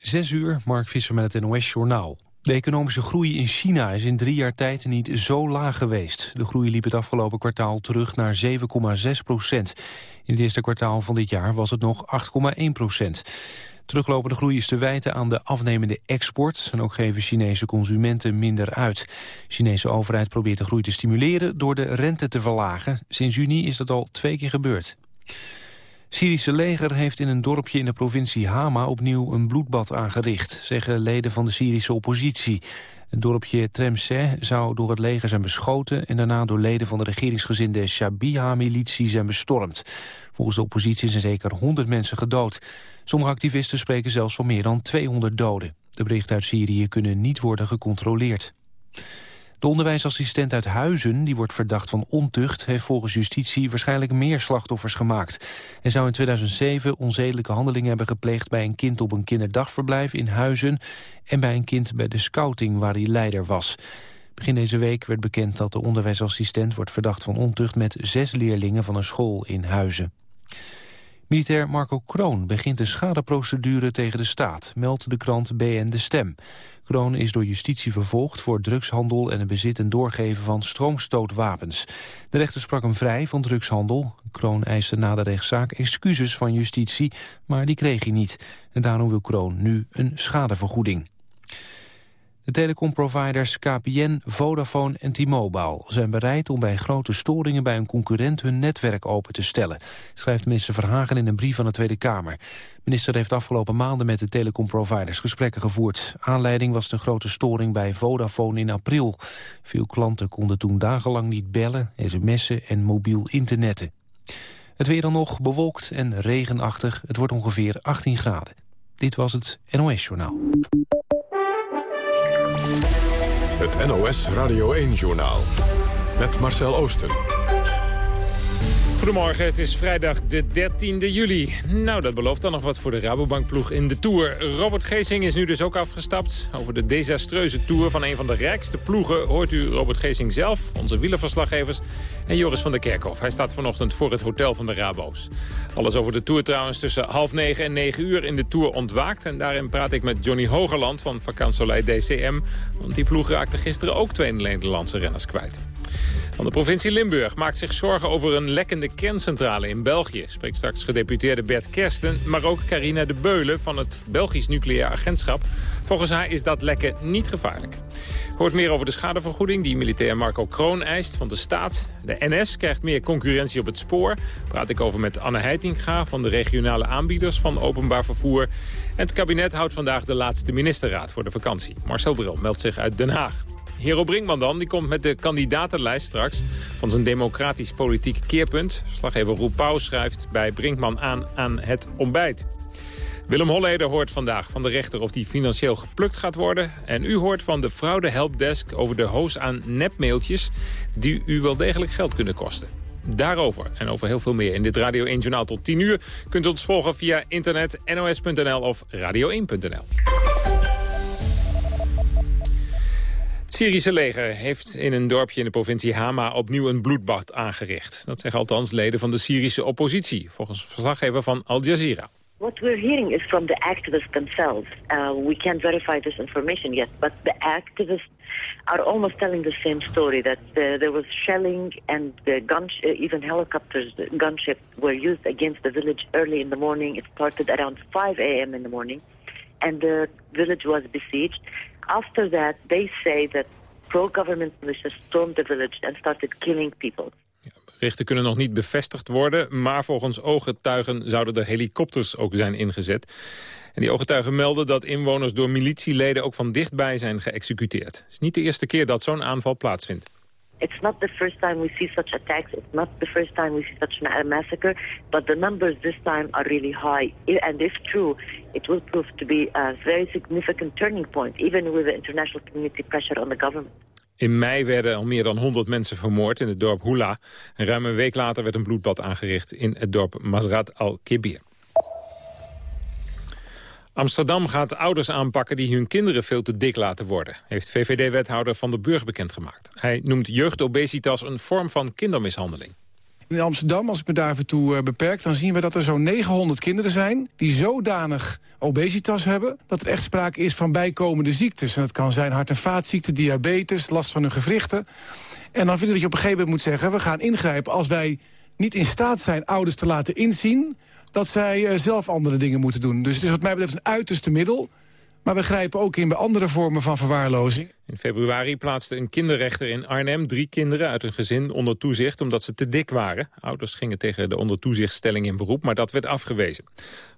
Zes uur, Mark Visser met het NOS-journaal. De economische groei in China is in drie jaar tijd niet zo laag geweest. De groei liep het afgelopen kwartaal terug naar 7,6 procent. In het eerste kwartaal van dit jaar was het nog 8,1 procent. Teruglopende groei is te wijten aan de afnemende export... en ook geven Chinese consumenten minder uit. De Chinese overheid probeert de groei te stimuleren door de rente te verlagen. Sinds juni is dat al twee keer gebeurd. Syrische leger heeft in een dorpje in de provincie Hama opnieuw een bloedbad aangericht, zeggen leden van de Syrische oppositie. Het dorpje Tremseh zou door het leger zijn beschoten en daarna door leden van de regeringsgezinde Shabiha-militie zijn bestormd. Volgens de oppositie zijn zeker 100 mensen gedood. Sommige activisten spreken zelfs van meer dan 200 doden. De berichten uit Syrië kunnen niet worden gecontroleerd. De onderwijsassistent uit Huizen, die wordt verdacht van ontucht... heeft volgens justitie waarschijnlijk meer slachtoffers gemaakt. Hij zou in 2007 onzedelijke handelingen hebben gepleegd... bij een kind op een kinderdagverblijf in Huizen... en bij een kind bij de scouting waar hij leider was. Begin deze week werd bekend dat de onderwijsassistent... wordt verdacht van ontucht met zes leerlingen van een school in Huizen. Militair Marco Kroon begint een schadeprocedure tegen de staat, meldt de krant BN De Stem. Kroon is door justitie vervolgd voor drugshandel en het bezit en doorgeven van stroomstootwapens. De rechter sprak hem vrij van drugshandel. Kroon eiste na de rechtszaak excuses van justitie, maar die kreeg hij niet. En daarom wil Kroon nu een schadevergoeding. De telecomproviders KPN, Vodafone en T-Mobile zijn bereid om bij grote storingen bij een concurrent hun netwerk open te stellen, schrijft minister Verhagen in een brief aan de Tweede Kamer. De minister heeft afgelopen maanden met de telecomproviders gesprekken gevoerd. Aanleiding was de grote storing bij Vodafone in april. Veel klanten konden toen dagenlang niet bellen, sms'en en mobiel internetten. Het weer dan nog bewolkt en regenachtig. Het wordt ongeveer 18 graden. Dit was het NOS Journaal. Het NOS Radio 1-journaal. Met Marcel Oosten. Goedemorgen, het is vrijdag de 13e juli. Nou, dat belooft dan nog wat voor de Rabobankploeg in de Tour. Robert Geesing is nu dus ook afgestapt. Over de desastreuze Tour van een van de rijkste ploegen... hoort u Robert Geesing zelf, onze wielerverslaggevers... en Joris van der Kerkhof. Hij staat vanochtend voor het hotel van de Rabo's. Alles over de Tour trouwens tussen half negen en negen uur in de Tour ontwaakt. En daarin praat ik met Johnny Hogerland van Vakansolei DCM. Want die ploeg raakte gisteren ook twee Nederlandse renners kwijt. Van de provincie Limburg maakt zich zorgen over een lekkende kerncentrale in België. Spreekt straks gedeputeerde Bert Kersten, maar ook Carina de Beulen van het Belgisch Nucleair Agentschap. Volgens haar is dat lekken niet gevaarlijk. Hoort meer over de schadevergoeding die militair Marco Kroon eist van de staat. De NS krijgt meer concurrentie op het spoor. Praat ik over met Anne Heitinga van de regionale aanbieders van openbaar vervoer. En het kabinet houdt vandaag de laatste ministerraad voor de vakantie. Marcel Bril meldt zich uit Den Haag. Hero Brinkman dan, die komt met de kandidatenlijst straks... van zijn democratisch politiek keerpunt. Verslaggever Roep Pauw schrijft bij Brinkman aan aan het ontbijt. Willem Holleder hoort vandaag van de rechter of die financieel geplukt gaat worden. En u hoort van de fraude helpdesk over de hoos aan nepmailtjes... die u wel degelijk geld kunnen kosten. Daarover en over heel veel meer in dit Radio 1 Journaal tot 10 uur... kunt u ons volgen via internet nos.nl of radio1.nl. Syrische leger heeft in een dorpje in de provincie Hama opnieuw een bloedbad aangericht. Dat zeggen althans leden van de Syrische oppositie, volgens verslaggever van Al Jazeera. What we're hearing is from the activists themselves. Uh, we can't verify this information yet, but the activists are almost telling the same story that the, there was shelling and the gun, uh, even helicopters, gunships were used against the village early in the morning. It started around 5 a.m. in the morning, and the village was besieged. After that, they say that pro-government militias stormed the village and started killing people. Berichten kunnen nog niet bevestigd worden, maar volgens ooggetuigen zouden er helikopters ook zijn ingezet. En die ooggetuigen melden dat inwoners door militieleden ook van dichtbij zijn geëxecuteerd. Het is niet de eerste keer dat zo'n aanval plaatsvindt. It's not the first time we see such attacks. It's not the first time we see such a massacre. But the numbers this time are really high. And if true, it will prove to be a very significant turning point, even with the international community pressure on the government. In mei werden al meer dan 100 mensen vermoord in het dorp Hula. En ruim een week later werd een bloedbad aangericht in het dorp Mazrat al-Kibir. Amsterdam gaat ouders aanpakken die hun kinderen veel te dik laten worden, heeft VVD-wethouder Van der Burg bekendgemaakt. Hij noemt jeugdobesitas een vorm van kindermishandeling. In Amsterdam, als ik me daar even toe uh, beperk... dan zien we dat er zo'n 900 kinderen zijn... die zodanig obesitas hebben... dat er echt sprake is van bijkomende ziektes. En dat kan zijn hart- en vaatziekten, diabetes, last van hun gewrichten. En dan vind ik dat je op een gegeven moment moet zeggen... we gaan ingrijpen als wij niet in staat zijn ouders te laten inzien... dat zij uh, zelf andere dingen moeten doen. Dus het is wat mij betreft een uiterste middel... Maar we grijpen ook in bij andere vormen van verwaarlozing. In februari plaatste een kinderrechter in Arnhem drie kinderen uit een gezin onder toezicht omdat ze te dik waren. Ouders gingen tegen de onder toezichtstelling in beroep, maar dat werd afgewezen.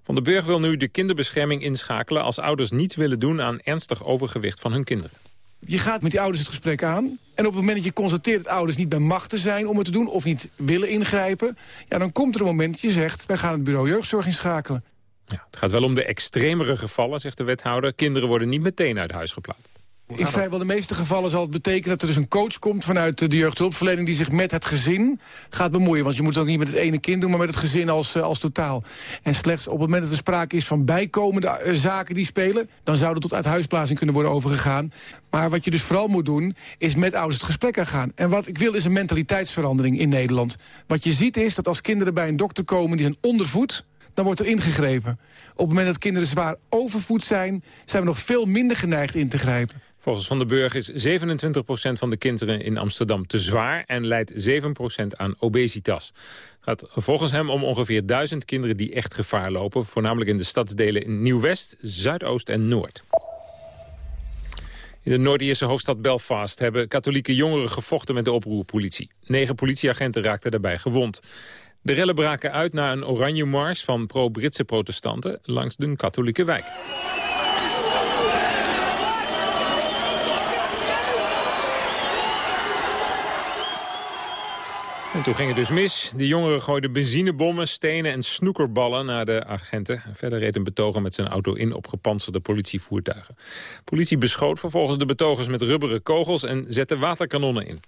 Van den Burg wil nu de kinderbescherming inschakelen als ouders niets willen doen aan ernstig overgewicht van hun kinderen. Je gaat met die ouders het gesprek aan. En op het moment dat je constateert dat ouders niet bij machten zijn om het te doen... of niet willen ingrijpen, ja, dan komt er een moment dat je zegt... wij gaan het bureau jeugdzorg inschakelen. Ja, het gaat wel om de extremere gevallen, zegt de wethouder. Kinderen worden niet meteen uit huis geplaatst. In vrijwel de meeste gevallen zal het betekenen dat er dus een coach komt vanuit de jeugdhulpverlening die zich met het gezin gaat bemoeien. Want je moet het ook niet met het ene kind doen, maar met het gezin als, eh, als totaal. En slechts op het moment dat er sprake is van bijkomende eh, zaken die spelen, dan zou er tot uithuisplaatsing kunnen worden overgegaan. Maar wat je dus vooral moet doen, is met ouders het gesprek aangaan. En wat ik wil is een mentaliteitsverandering in Nederland. Wat je ziet is dat als kinderen bij een dokter komen die zijn ondervoed dan wordt er ingegrepen. Op het moment dat kinderen zwaar overvoed zijn... zijn we nog veel minder geneigd in te grijpen. Volgens Van den Burg is 27% van de kinderen in Amsterdam te zwaar... en leidt 7% aan obesitas. Het gaat volgens hem om ongeveer 1000 kinderen die echt gevaar lopen... voornamelijk in de stadsdelen in Nieuw-West, Zuidoost en Noord. In de Noord-Ierse hoofdstad Belfast hebben katholieke jongeren gevochten met de oproerpolitie. Negen politieagenten raakten daarbij gewond. De rellen braken uit na een oranje mars van pro-Britse protestanten langs de katholieke wijk. En toen ging het dus mis. De jongeren gooiden benzinebommen, stenen en snoekerballen naar de agenten. Verder reed een betoger met zijn auto in op gepantserde politievoertuigen. Politie beschoot vervolgens de betogers met rubberen kogels en zette waterkanonnen in.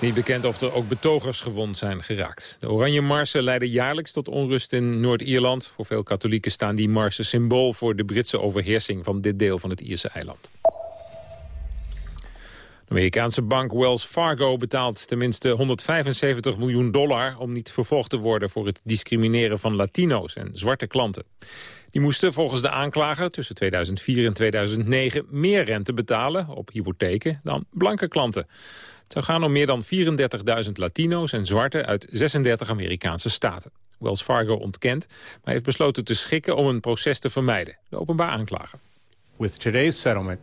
Niet bekend of er ook betogers gewond zijn geraakt. De Oranje Marsen leiden jaarlijks tot onrust in Noord-Ierland. Voor veel katholieken staan die marsen symbool voor de Britse overheersing van dit deel van het Ierse eiland. De Amerikaanse bank Wells Fargo betaalt tenminste 175 miljoen dollar... om niet vervolgd te worden voor het discrimineren van Latino's en zwarte klanten. Die moesten volgens de aanklager tussen 2004 en 2009 meer rente betalen op hypotheken dan blanke klanten. Het zou gaan om meer dan 34.000 Latino's en zwarten uit 36 Amerikaanse staten. Wells Fargo ontkent, maar heeft besloten te schikken om een proces te vermijden. De openbaar aanklager. With today's settlement,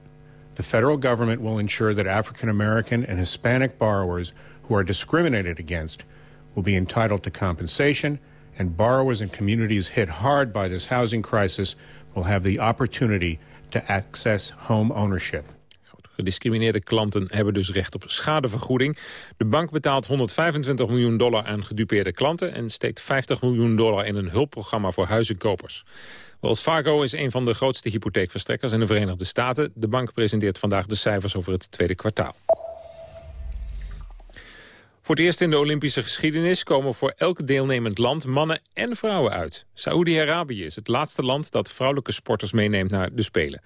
the federal government will ensure that African American and Hispanic borrowers who are discriminated against will be entitled to compensation and borrowers in communities hit hard by this housing crisis will have the opportunity to access home ownership. Gediscrimineerde klanten hebben dus recht op schadevergoeding. De bank betaalt 125 miljoen dollar aan gedupeerde klanten... en steekt 50 miljoen dollar in een hulpprogramma voor huizenkopers. Wells Fargo is een van de grootste hypotheekverstrekkers in de Verenigde Staten. De bank presenteert vandaag de cijfers over het tweede kwartaal. Voor het eerst in de Olympische geschiedenis komen voor elk deelnemend land mannen en vrouwen uit. Saoedi-Arabië is het laatste land dat vrouwelijke sporters meeneemt naar de Spelen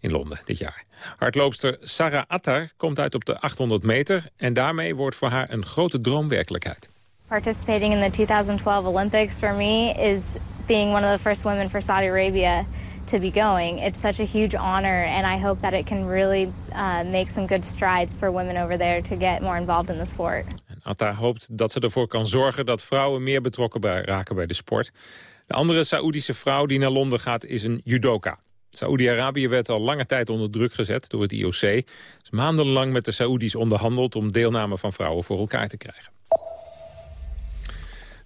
in Londen dit jaar. Hardloopster Sarah Attar komt uit op de 800 meter en daarmee wordt voor haar een grote droom werkelijkheid. Participating in the 2012 Olympics for me is being one of the first women for Saudi Arabia to be going. It's such a huge honor, and I hope that it can really uh, make some good strides for women over there to get more involved in the sport. Atta hoopt dat ze ervoor kan zorgen dat vrouwen meer betrokken raken bij de sport. De andere Saoedische vrouw die naar Londen gaat is een judoka. Saoedi-Arabië werd al lange tijd onder druk gezet door het IOC. Maandenlang met de Saoedi's onderhandeld om deelname van vrouwen voor elkaar te krijgen.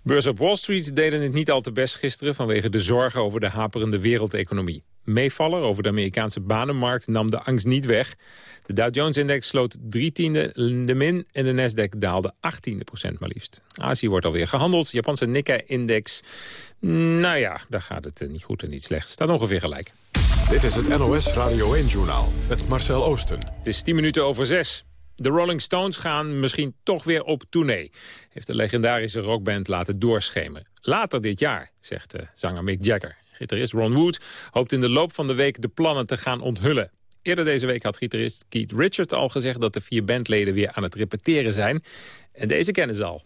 Beurs op Wall Street deden het niet al te best gisteren... vanwege de zorgen over de haperende wereldeconomie. Meevaller over de Amerikaanse banenmarkt nam de angst niet weg. De Dow Jones-index sloot drie tiende de min en de Nasdaq daalde 18 procent maar liefst. Azië wordt alweer gehandeld. Japanse Nikkei-index, nou ja, daar gaat het eh, niet goed en niet slecht. Staat ongeveer gelijk. Dit is het NOS Radio 1-journaal met Marcel Oosten. Het is 10 minuten over 6. De Rolling Stones gaan misschien toch weer op tournee. Heeft de legendarische rockband laten doorschemen. Later dit jaar, zegt de zanger Mick Jagger. Gitarist Ron Wood hoopt in de loop van de week de plannen te gaan onthullen. Eerder deze week had gitarist Keith Richards al gezegd... dat de vier bandleden weer aan het repeteren zijn. En deze kennen ze al.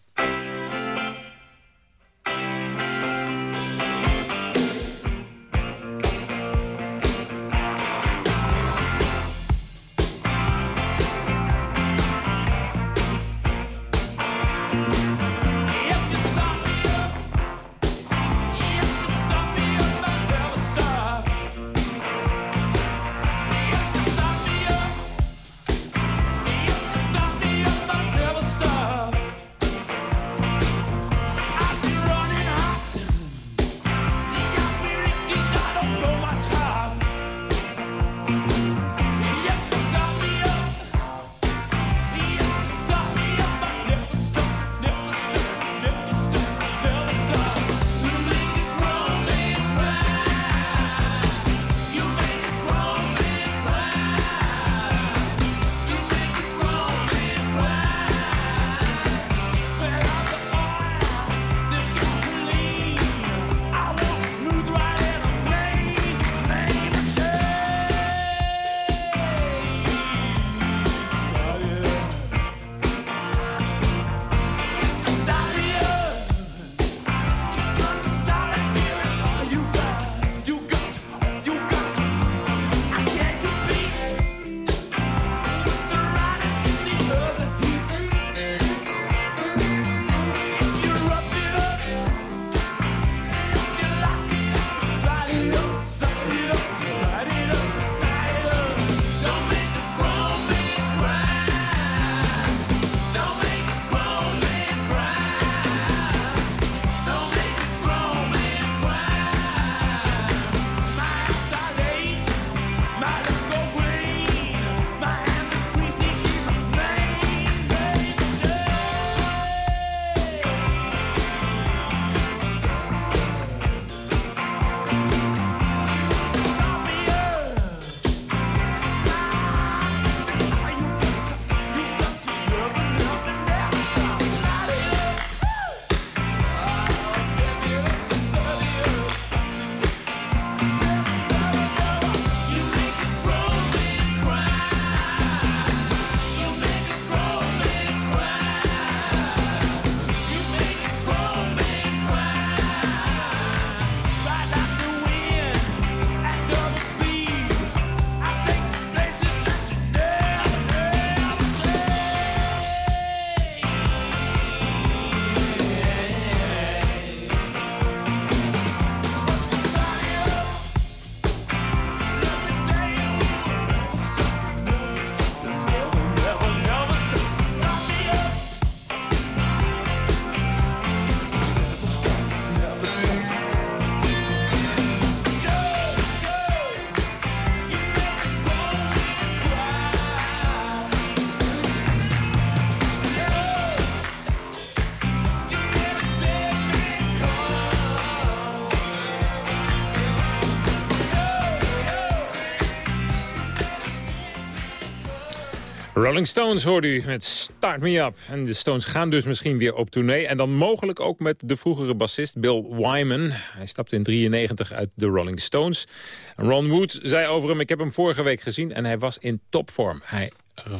Rolling Stones hoorde u met Start Me Up. En de Stones gaan dus misschien weer op tournee. En dan mogelijk ook met de vroegere bassist Bill Wyman. Hij stapte in 93 uit de Rolling Stones. Ron Wood zei over hem, ik heb hem vorige week gezien... en hij was in topvorm. Hij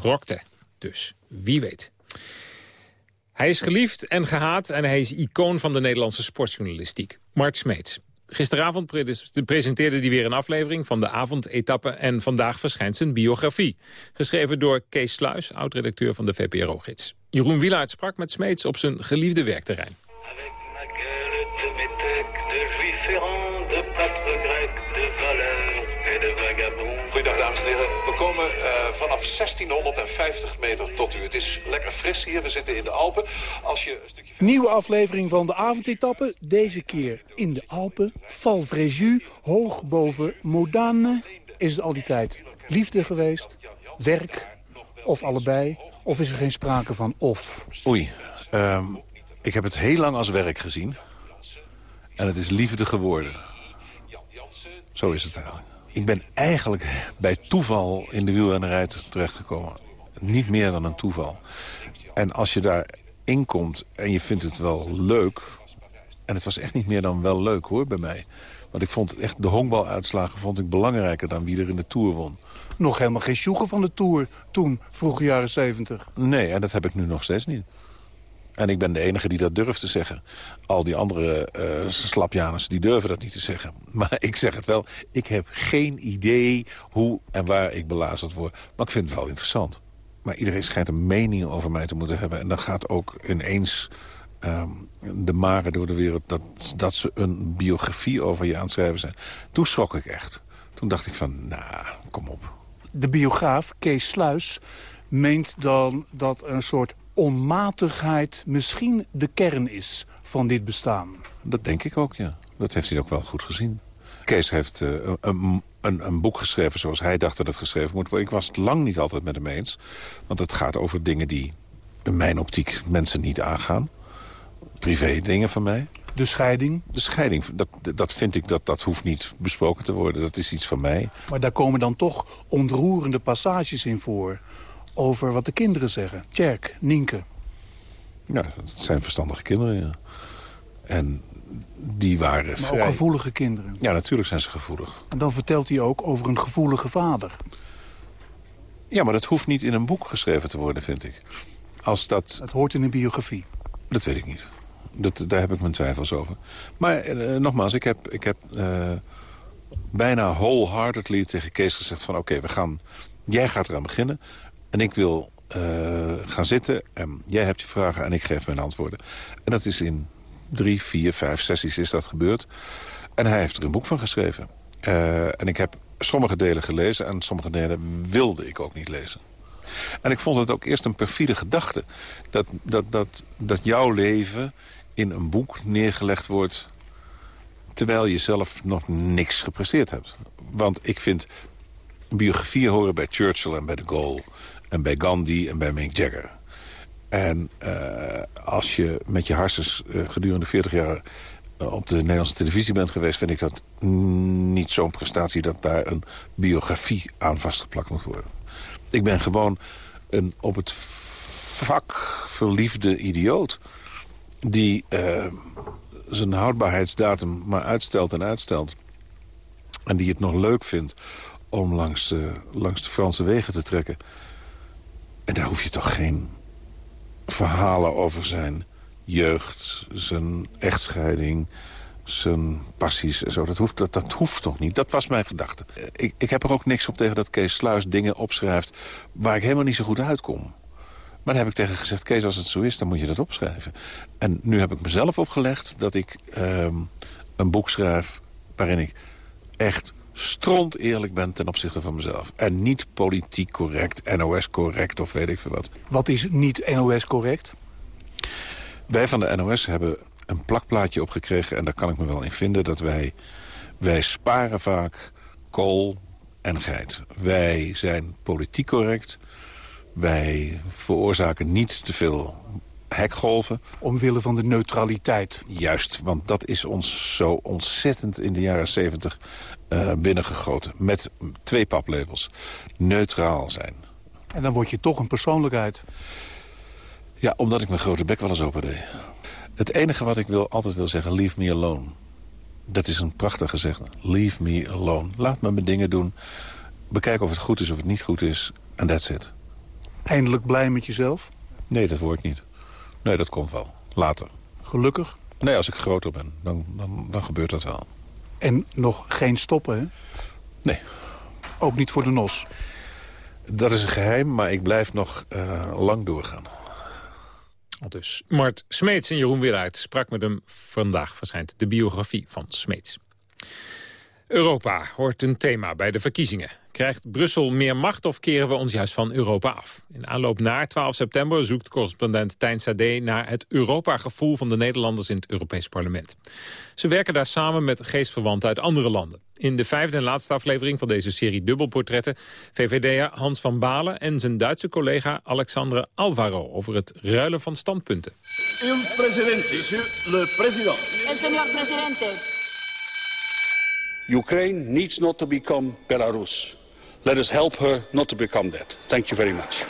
rockte. Dus wie weet. Hij is geliefd en gehaat en hij is icoon van de Nederlandse sportjournalistiek. Mart Smeets. Gisteravond presenteerde hij weer een aflevering van de avondetappe... en vandaag verschijnt zijn biografie. Geschreven door Kees Sluis, oud-redacteur van de VPRO-gids. Jeroen Wielaert sprak met Smeets op zijn geliefde werkterrein. Vanaf 1650 meter tot u. Het is lekker fris hier. We zitten in de Alpen. Als je een stukje... Nieuwe aflevering van de avondetappe. Deze keer in de Alpen. Val Fréjus, hoog boven Modane. Is het al die tijd liefde geweest? Werk? Of allebei? Of is er geen sprake van of? Oei, um, ik heb het heel lang als werk gezien. En het is liefde geworden. Zo is het eigenlijk. Ik ben eigenlijk bij toeval in de wielrennerij terechtgekomen. Niet meer dan een toeval. En als je daarin komt en je vindt het wel leuk... en het was echt niet meer dan wel leuk hoor bij mij... Want ik vond echt de honkbaluitslagen vond ik belangrijker dan wie er in de Tour won. Nog helemaal geen sjoegen van de Tour toen, vroege jaren 70. Nee, en dat heb ik nu nog steeds niet. En ik ben de enige die dat durft te zeggen. Al die andere uh, slapjaners die durven dat niet te zeggen. Maar ik zeg het wel. Ik heb geen idee hoe en waar ik belazerd word. Maar ik vind het wel interessant. Maar iedereen schijnt een mening over mij te moeten hebben. En dan gaat ook ineens um, de mare door de wereld... Dat, dat ze een biografie over je aan het schrijven zijn. Toen schrok ik echt. Toen dacht ik van, nou, kom op. De biograaf, Kees Sluis, meent dan dat een soort onmatigheid misschien de kern is van dit bestaan. Dat denk ik ook, ja. Dat heeft hij ook wel goed gezien. Kees heeft uh, een, een, een, boek geschreven zoals hij dacht dat het geschreven moet worden. Ik was het lang niet altijd met hem eens. Want het gaat over dingen die in mijn optiek mensen niet aangaan. Privé dingen van mij. De scheiding? De scheiding, dat, dat vind ik, dat, dat hoeft niet besproken te worden. Dat is iets van mij. Maar daar komen dan toch ontroerende passages in voor over wat de kinderen zeggen. Tjerk, Nienke. Ja, het zijn verstandige kinderen, ja. En die waren Maar ook gevoelige kinderen. Ja, natuurlijk zijn ze gevoelig. En dan vertelt hij ook over een gevoelige vader. Ja, maar dat hoeft niet in een boek geschreven te worden, vind ik. Als dat... Het hoort in een biografie. Dat weet ik niet. Dat, daar heb ik mijn twijfels over. Maar eh, nogmaals, ik heb, ik heb uh, bijna wholeheartedly tegen Kees gezegd van... oké, we gaan, jij gaat eraan beginnen. En ik wil uh, gaan zitten. En jij hebt je vragen en ik geef mijn antwoorden. En dat is in drie, vier, vijf sessies is dat gebeurd. En hij heeft er een boek van geschreven. Uh, en ik heb sommige delen gelezen en sommige delen wilde ik ook niet lezen. En ik vond het ook eerst een perfide gedachte. Dat, dat, dat, dat jouw leven in een boek neergelegd wordt... terwijl je zelf nog niks gepresteerd hebt. Want ik vind biografieën horen bij Churchill en bij de Gaulle en bij Gandhi en bij Mick Jagger. En uh, als je met je harses uh, gedurende 40 jaar uh, op de Nederlandse televisie bent geweest... vind ik dat niet zo'n prestatie dat daar een biografie aan vastgeplakt moet worden. Ik ben gewoon een op het vak verliefde idioot... die zijn houdbaarheidsdatum maar uitstelt en uitstelt. En die het nog leuk vindt om langs, langs de Franse wegen te trekken... En daar hoef je toch geen verhalen over zijn jeugd, zijn echtscheiding, zijn passies en zo. Dat hoeft, dat, dat hoeft toch niet? Dat was mijn gedachte. Ik, ik heb er ook niks op tegen dat Kees Sluis dingen opschrijft... waar ik helemaal niet zo goed uitkom. Maar daar heb ik tegen gezegd, Kees, als het zo is, dan moet je dat opschrijven. En nu heb ik mezelf opgelegd dat ik uh, een boek schrijf... waarin ik echt stront eerlijk ben ten opzichte van mezelf. En niet politiek correct, NOS correct of weet ik veel wat. Wat is niet NOS correct? Wij van de NOS hebben een plakplaatje opgekregen... en daar kan ik me wel in vinden dat wij... wij sparen vaak kool en geit. Wij zijn politiek correct. Wij veroorzaken niet te veel hekgolven. Omwille van de neutraliteit. Juist, want dat is ons zo ontzettend in de jaren 70 uh, binnengegoten. Met twee paplepels. Neutraal zijn. En dan word je toch een persoonlijkheid. Ja, omdat ik mijn grote bek wel eens open deed. Het enige wat ik wil, altijd wil zeggen, leave me alone. Dat is een prachtig gezegde. Leave me alone. Laat me mijn dingen doen. Bekijk of het goed is of het niet goed is. En that's it. Eindelijk blij met jezelf? Nee, dat word ik niet. Nee, dat komt wel. Later. Gelukkig? Nee, als ik groter ben, dan, dan, dan gebeurt dat wel. En nog geen stoppen, hè? Nee. Ook niet voor de NOS? Dat is een geheim, maar ik blijf nog uh, lang doorgaan. Dus Mart Smeets en Jeroen Wieraert sprak met hem vandaag verschijnt de biografie van Smeets. Europa hoort een thema bij de verkiezingen. Krijgt Brussel meer macht of keren we ons juist van Europa af? In aanloop naar 12 september zoekt correspondent Tijn Sade... naar het Europa-gevoel van de Nederlanders in het Europees Parlement. Ze werken daar samen met geestverwanten uit andere landen. In de vijfde en laatste aflevering van deze serie Dubbelportretten... VVD'er Hans van Balen en zijn Duitse collega Alexandre Alvaro... over het ruilen van standpunten. Un presidente, le president. El señor presidente. Ukraine needs not to become Belarus. Let us help her not to become that. Thank you very much.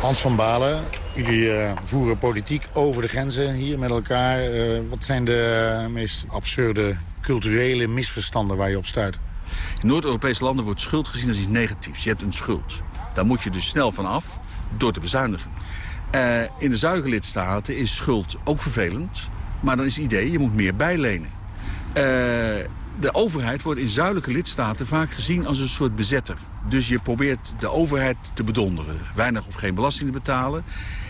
Hans van Balen, jullie uh, voeren politiek over de grenzen hier met elkaar. Uh, wat zijn de meest absurde culturele misverstanden waar je op stuit? In Noord-Europese landen wordt schuld gezien als iets negatiefs. Je hebt een schuld. Daar moet je dus snel van af door te bezuinigen. In de zuidelijke lidstaten is schuld ook vervelend. Maar dan is het idee, je moet meer bijlenen. Uh, de overheid wordt in zuidelijke lidstaten vaak gezien als een soort bezetter. Dus je probeert de overheid te bedonderen. Weinig of geen belasting te betalen.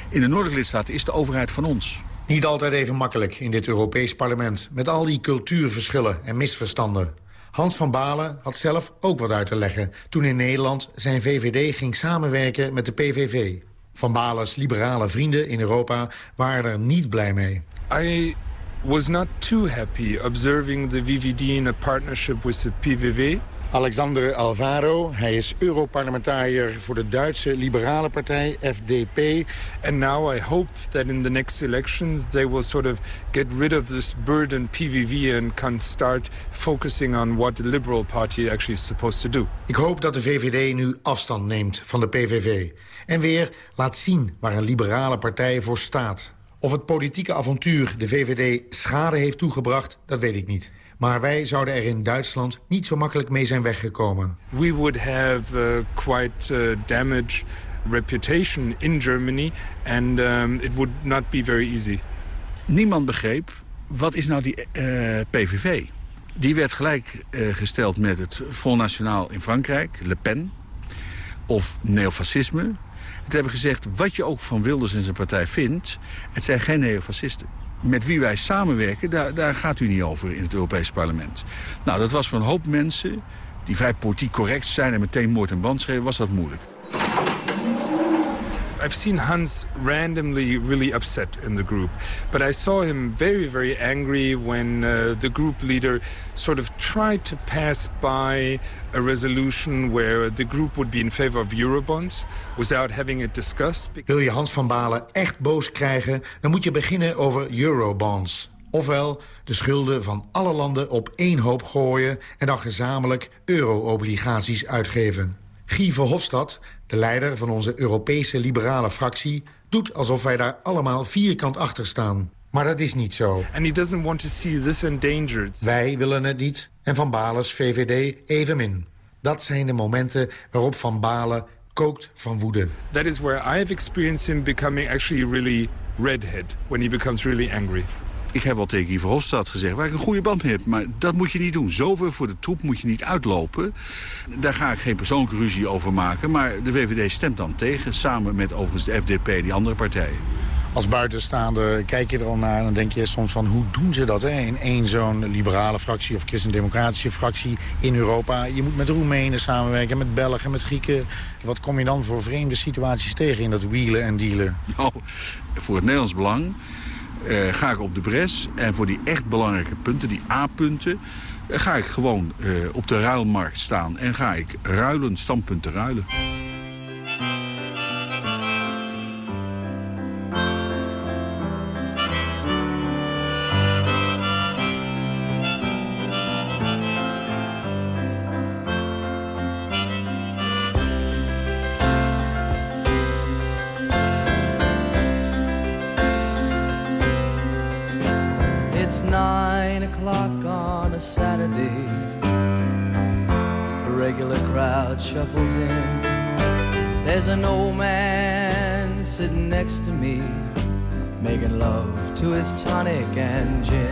In de noordelijke lidstaten is de overheid van ons. Niet altijd even makkelijk in dit Europees parlement... met al die cultuurverschillen en misverstanden. Hans van Balen had zelf ook wat uit te leggen... toen in Nederland zijn VVD ging samenwerken met de PVV. Van Balens liberale vrienden in Europa waren er niet blij mee. I was not too happy observing the VVD in a partnership with the PVV. Alexander Alvaro, hij is Europarlementariër voor de Duitse liberale partij FDP. And now I hope that in the next elections they will sort of get rid of this burden PVV and can start focusing on what the Liberal Party actually is supposed to do. Ik hoop dat de VVD nu afstand neemt van de PVV en weer laat zien waar een liberale partij voor staat. Of het politieke avontuur de VVD schade heeft toegebracht, dat weet ik niet. Maar wij zouden er in Duitsland niet zo makkelijk mee zijn weggekomen. We would have uh, quite uh, damaged reputation in Germany and um, it would not be very easy. Niemand begreep, wat is nou die uh, PVV? Die werd gelijk uh, gesteld met het Front National in Frankrijk, Le Pen, of neofascisme. Het hebben gezegd, wat je ook van Wilders en zijn partij vindt... het zijn geen neofascisten. Met wie wij samenwerken, daar, daar gaat u niet over in het Europese parlement. Nou, dat was voor een hoop mensen die vrij politiek correct zijn... en meteen moord en brand schreven, was dat moeilijk. I've seen Hans randomly really upset in the group, but I saw him very, very angry when uh, the group leader sort of tried to pass by a resolution where the group would be in favor of Eurobonds without having it discussed. Wil je Hans van Balen echt boos krijgen, dan moet je beginnen over Eurobonds. Ofwel de schulden van alle landen op één hoop gooien... en dan gezamenlijk euro-obligaties uitgeven. Guy Verhofstadt, de leider van onze Europese liberale fractie... doet alsof wij daar allemaal vierkant achter staan. Maar dat is niet zo. And he doesn't want to see this endangered. Wij willen het niet en Van Balens VVD evenmin. Dat zijn de momenten waarop Van Balen kookt van woede. That is where I have experienced him becoming actually really redhead when he becomes really angry. Ik heb al tegen Guy Verhofstadt gezegd waar ik een goede band mee heb. Maar dat moet je niet doen. Zoveel voor de troep moet je niet uitlopen. Daar ga ik geen persoonlijke ruzie over maken. Maar de VVD stemt dan tegen. Samen met overigens de FDP en die andere partijen. Als buitenstaander kijk je er al naar en dan denk je soms van... hoe doen ze dat hè? in één zo'n liberale fractie of christendemocratische fractie in Europa? Je moet met Roemenen samenwerken, met Belgen, met Grieken. Wat kom je dan voor vreemde situaties tegen in dat wielen en dealen? Nou, voor het Nederlands Belang uh, ga ik op de bres. En voor die echt belangrijke punten, die A-punten... Uh, ga ik gewoon uh, op de ruilmarkt staan en ga ik ruilen, standpunten ruilen. this tonic and gin.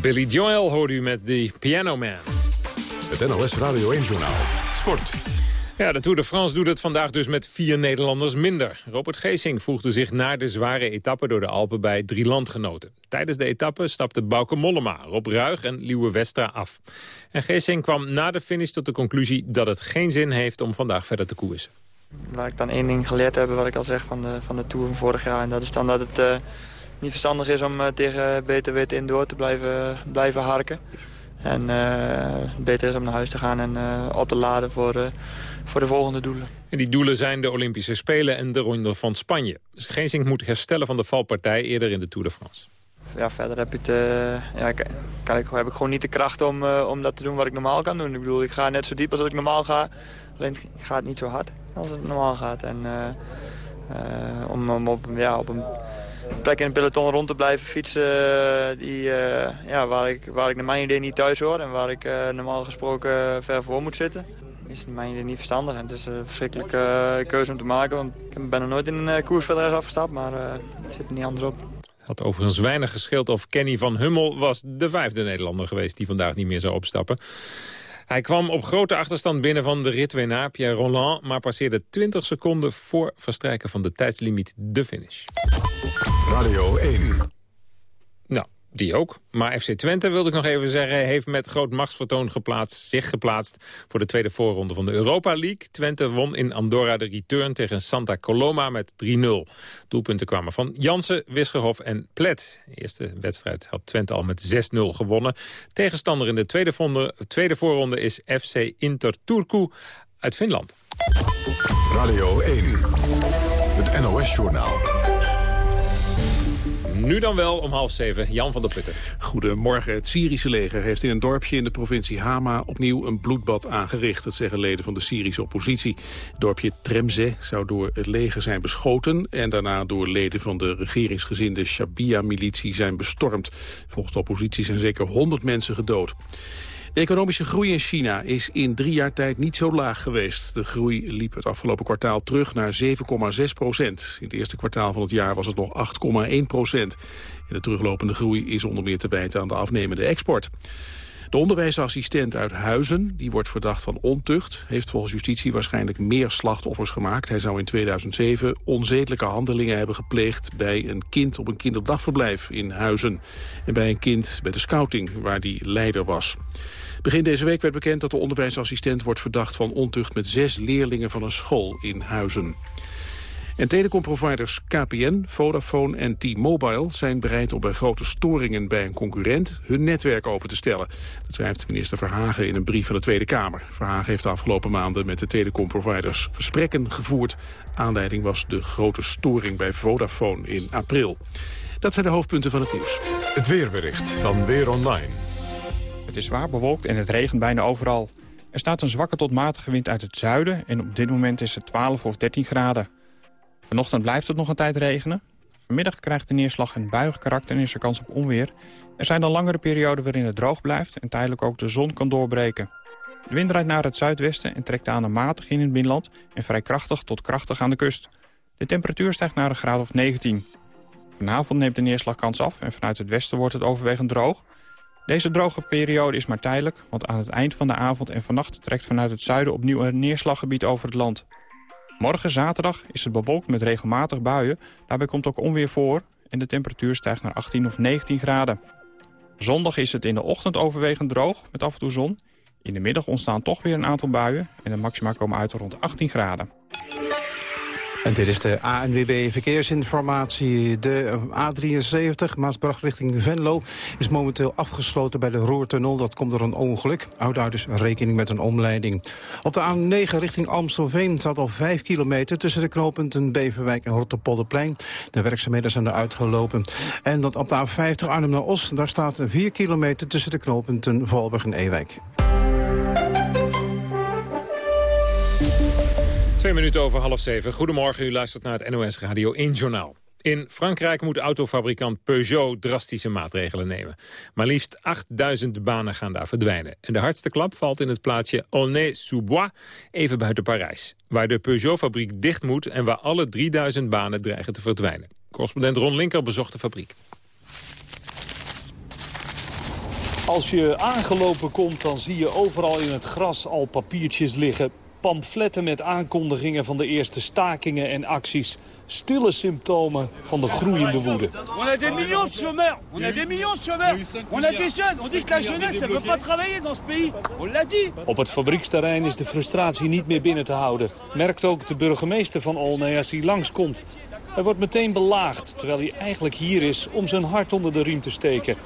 Billy Joel hoort u met The Piano Man. Het NOS Radio 1-journaal. Sport. Ja, de Tour de France doet het vandaag dus met vier Nederlanders minder. Robert Geesing voegde zich naar de zware etappe door de Alpen bij drie landgenoten. Tijdens de etappe stapten Bauke Mollema, Rob Ruig en Liewe Westra af. En Geesing kwam na de finish tot de conclusie dat het geen zin heeft om vandaag verder te koersen. Laat ik dan één ding geleerd hebben, wat ik al zeg van de, van de Tour van vorig jaar. En dat is dan dat het eh, niet verstandig is om eh, tegen beter weten in door te blijven, blijven harken. En eh, beter is om naar huis te gaan en eh, op te laden voor, eh, voor de volgende doelen. En die doelen zijn de Olympische Spelen en de Ronde van Spanje. Dus Geesink moet herstellen van de valpartij eerder in de Tour de France. Ja, verder heb, je het, ja, kan ik, heb ik gewoon niet de kracht om, om dat te doen wat ik normaal kan doen. Ik bedoel, ik ga net zo diep als ik normaal ga. Alleen ik ga het niet zo hard als het normaal gaat. En om, om op, ja, op een plek in het peloton rond te blijven fietsen eh, die, eh, ja, waar, ik, waar ik naar mijn idee niet thuis hoor. En waar ik eh, normaal gesproken ver voor moet zitten. Is mijn idee niet verstandig. En het is een verschrikkelijke keuze om te maken. Want ik ben nog nooit in een koers afgestapt. Maar eh, het zit er niet anders op. Had overigens weinig gescheeld of Kenny van Hummel was de vijfde Nederlander geweest die vandaag niet meer zou opstappen. Hij kwam op grote achterstand binnen van de ritwinnaar Pierre Roland... maar passeerde 20 seconden voor verstrijken van de tijdslimiet de finish. Radio 1. Die ook. Maar FC Twente, wilde ik nog even zeggen... heeft met groot machtsvertoon geplaatst, zich geplaatst... voor de tweede voorronde van de Europa League. Twente won in Andorra de return tegen Santa Coloma met 3-0. Doelpunten kwamen van Jansen, Wisgerhof en Plet. De eerste wedstrijd had Twente al met 6-0 gewonnen. Tegenstander in de tweede, tweede voorronde is FC Inter Turku uit Finland. Radio 1. Het NOS-journaal. Nu dan wel om half zeven, Jan van der Putten. Goedemorgen. Het Syrische leger heeft in een dorpje in de provincie Hama opnieuw een bloedbad aangericht. Dat zeggen leden van de Syrische oppositie. Het dorpje Tremze zou door het leger zijn beschoten en daarna door leden van de regeringsgezinde Shabia-militie zijn bestormd. Volgens de oppositie zijn zeker 100 mensen gedood. De economische groei in China is in drie jaar tijd niet zo laag geweest. De groei liep het afgelopen kwartaal terug naar 7,6 procent. In het eerste kwartaal van het jaar was het nog 8,1 procent. En de teruglopende groei is onder meer te wijten aan de afnemende export. De onderwijsassistent uit Huizen, die wordt verdacht van ontucht... heeft volgens justitie waarschijnlijk meer slachtoffers gemaakt. Hij zou in 2007 onzedelijke handelingen hebben gepleegd... bij een kind op een kinderdagverblijf in Huizen. En bij een kind bij de scouting, waar die leider was. Begin deze week werd bekend dat de onderwijsassistent wordt verdacht van ontucht... met zes leerlingen van een school in Huizen. En telecomproviders KPN, Vodafone en T-Mobile zijn bereid om bij grote storingen bij een concurrent hun netwerk open te stellen. Dat schrijft minister Verhagen in een brief van de Tweede Kamer. Verhagen heeft de afgelopen maanden met de telecomproviders gesprekken gevoerd. Aanleiding was de grote storing bij Vodafone in april. Dat zijn de hoofdpunten van het nieuws. Het weerbericht van Weer Online. Is zwaar bewolkt en het regent bijna overal. Er staat een zwakke tot matige wind uit het zuiden en op dit moment is het 12 of 13 graden. Vanochtend blijft het nog een tijd regenen. Vanmiddag krijgt de neerslag een buig karakter en is er kans op onweer. Er zijn dan langere perioden waarin het droog blijft en tijdelijk ook de zon kan doorbreken. De wind draait naar het zuidwesten en trekt aan een matig in het binnenland... en vrij krachtig tot krachtig aan de kust. De temperatuur stijgt naar een graad of 19. Vanavond neemt de neerslagkans af en vanuit het westen wordt het overwegend droog. Deze droge periode is maar tijdelijk, want aan het eind van de avond en vannacht... trekt vanuit het zuiden opnieuw een neerslaggebied over het land. Morgen zaterdag is het bewolkt met regelmatig buien. Daarbij komt ook onweer voor en de temperatuur stijgt naar 18 of 19 graden. Zondag is het in de ochtend overwegend droog met af en toe zon. In de middag ontstaan toch weer een aantal buien en de maxima komen uit rond 18 graden. En dit is de ANWB Verkeersinformatie. De A73 Maasbracht richting Venlo is momenteel afgesloten bij de Roertunnel. Dat komt door een ongeluk. Houd daar dus rekening met een omleiding. Op de A9 richting Amstelveen staat al 5 kilometer... tussen de knooppunten Beverwijk en Rotterpolderplein. De werkzaamheden zijn eruit gelopen. En dat op de A50 Arnhem naar Os, daar staat 4 kilometer... tussen de knooppunten Valburg en Ewijk. Twee minuten over half zeven. Goedemorgen, u luistert naar het NOS Radio 1 Journaal. In Frankrijk moet autofabrikant Peugeot drastische maatregelen nemen. Maar liefst 8000 banen gaan daar verdwijnen. En de hardste klap valt in het plaatsje Aulnay-sous-Bois, even buiten Parijs. Waar de Peugeot-fabriek dicht moet en waar alle 3000 banen dreigen te verdwijnen. Correspondent Ron Linker bezocht de fabriek. Als je aangelopen komt, dan zie je overal in het gras al papiertjes liggen. Pamfletten met aankondigingen van de eerste stakingen en acties. Stille symptomen van de groeiende woede. On a des millions de chômeurs. On a des millions de chômeurs. On a des jeunes. On dit que la jeunesse, elle veut pas travailler dans ce pays. On l'a dit. Op het fabrieksterrein is de frustratie niet meer binnen te houden. Merkt ook de burgemeester van Olney als hij langskomt. Hij wordt meteen belaagd, terwijl hij eigenlijk hier is om zijn hart onder de riem te steken.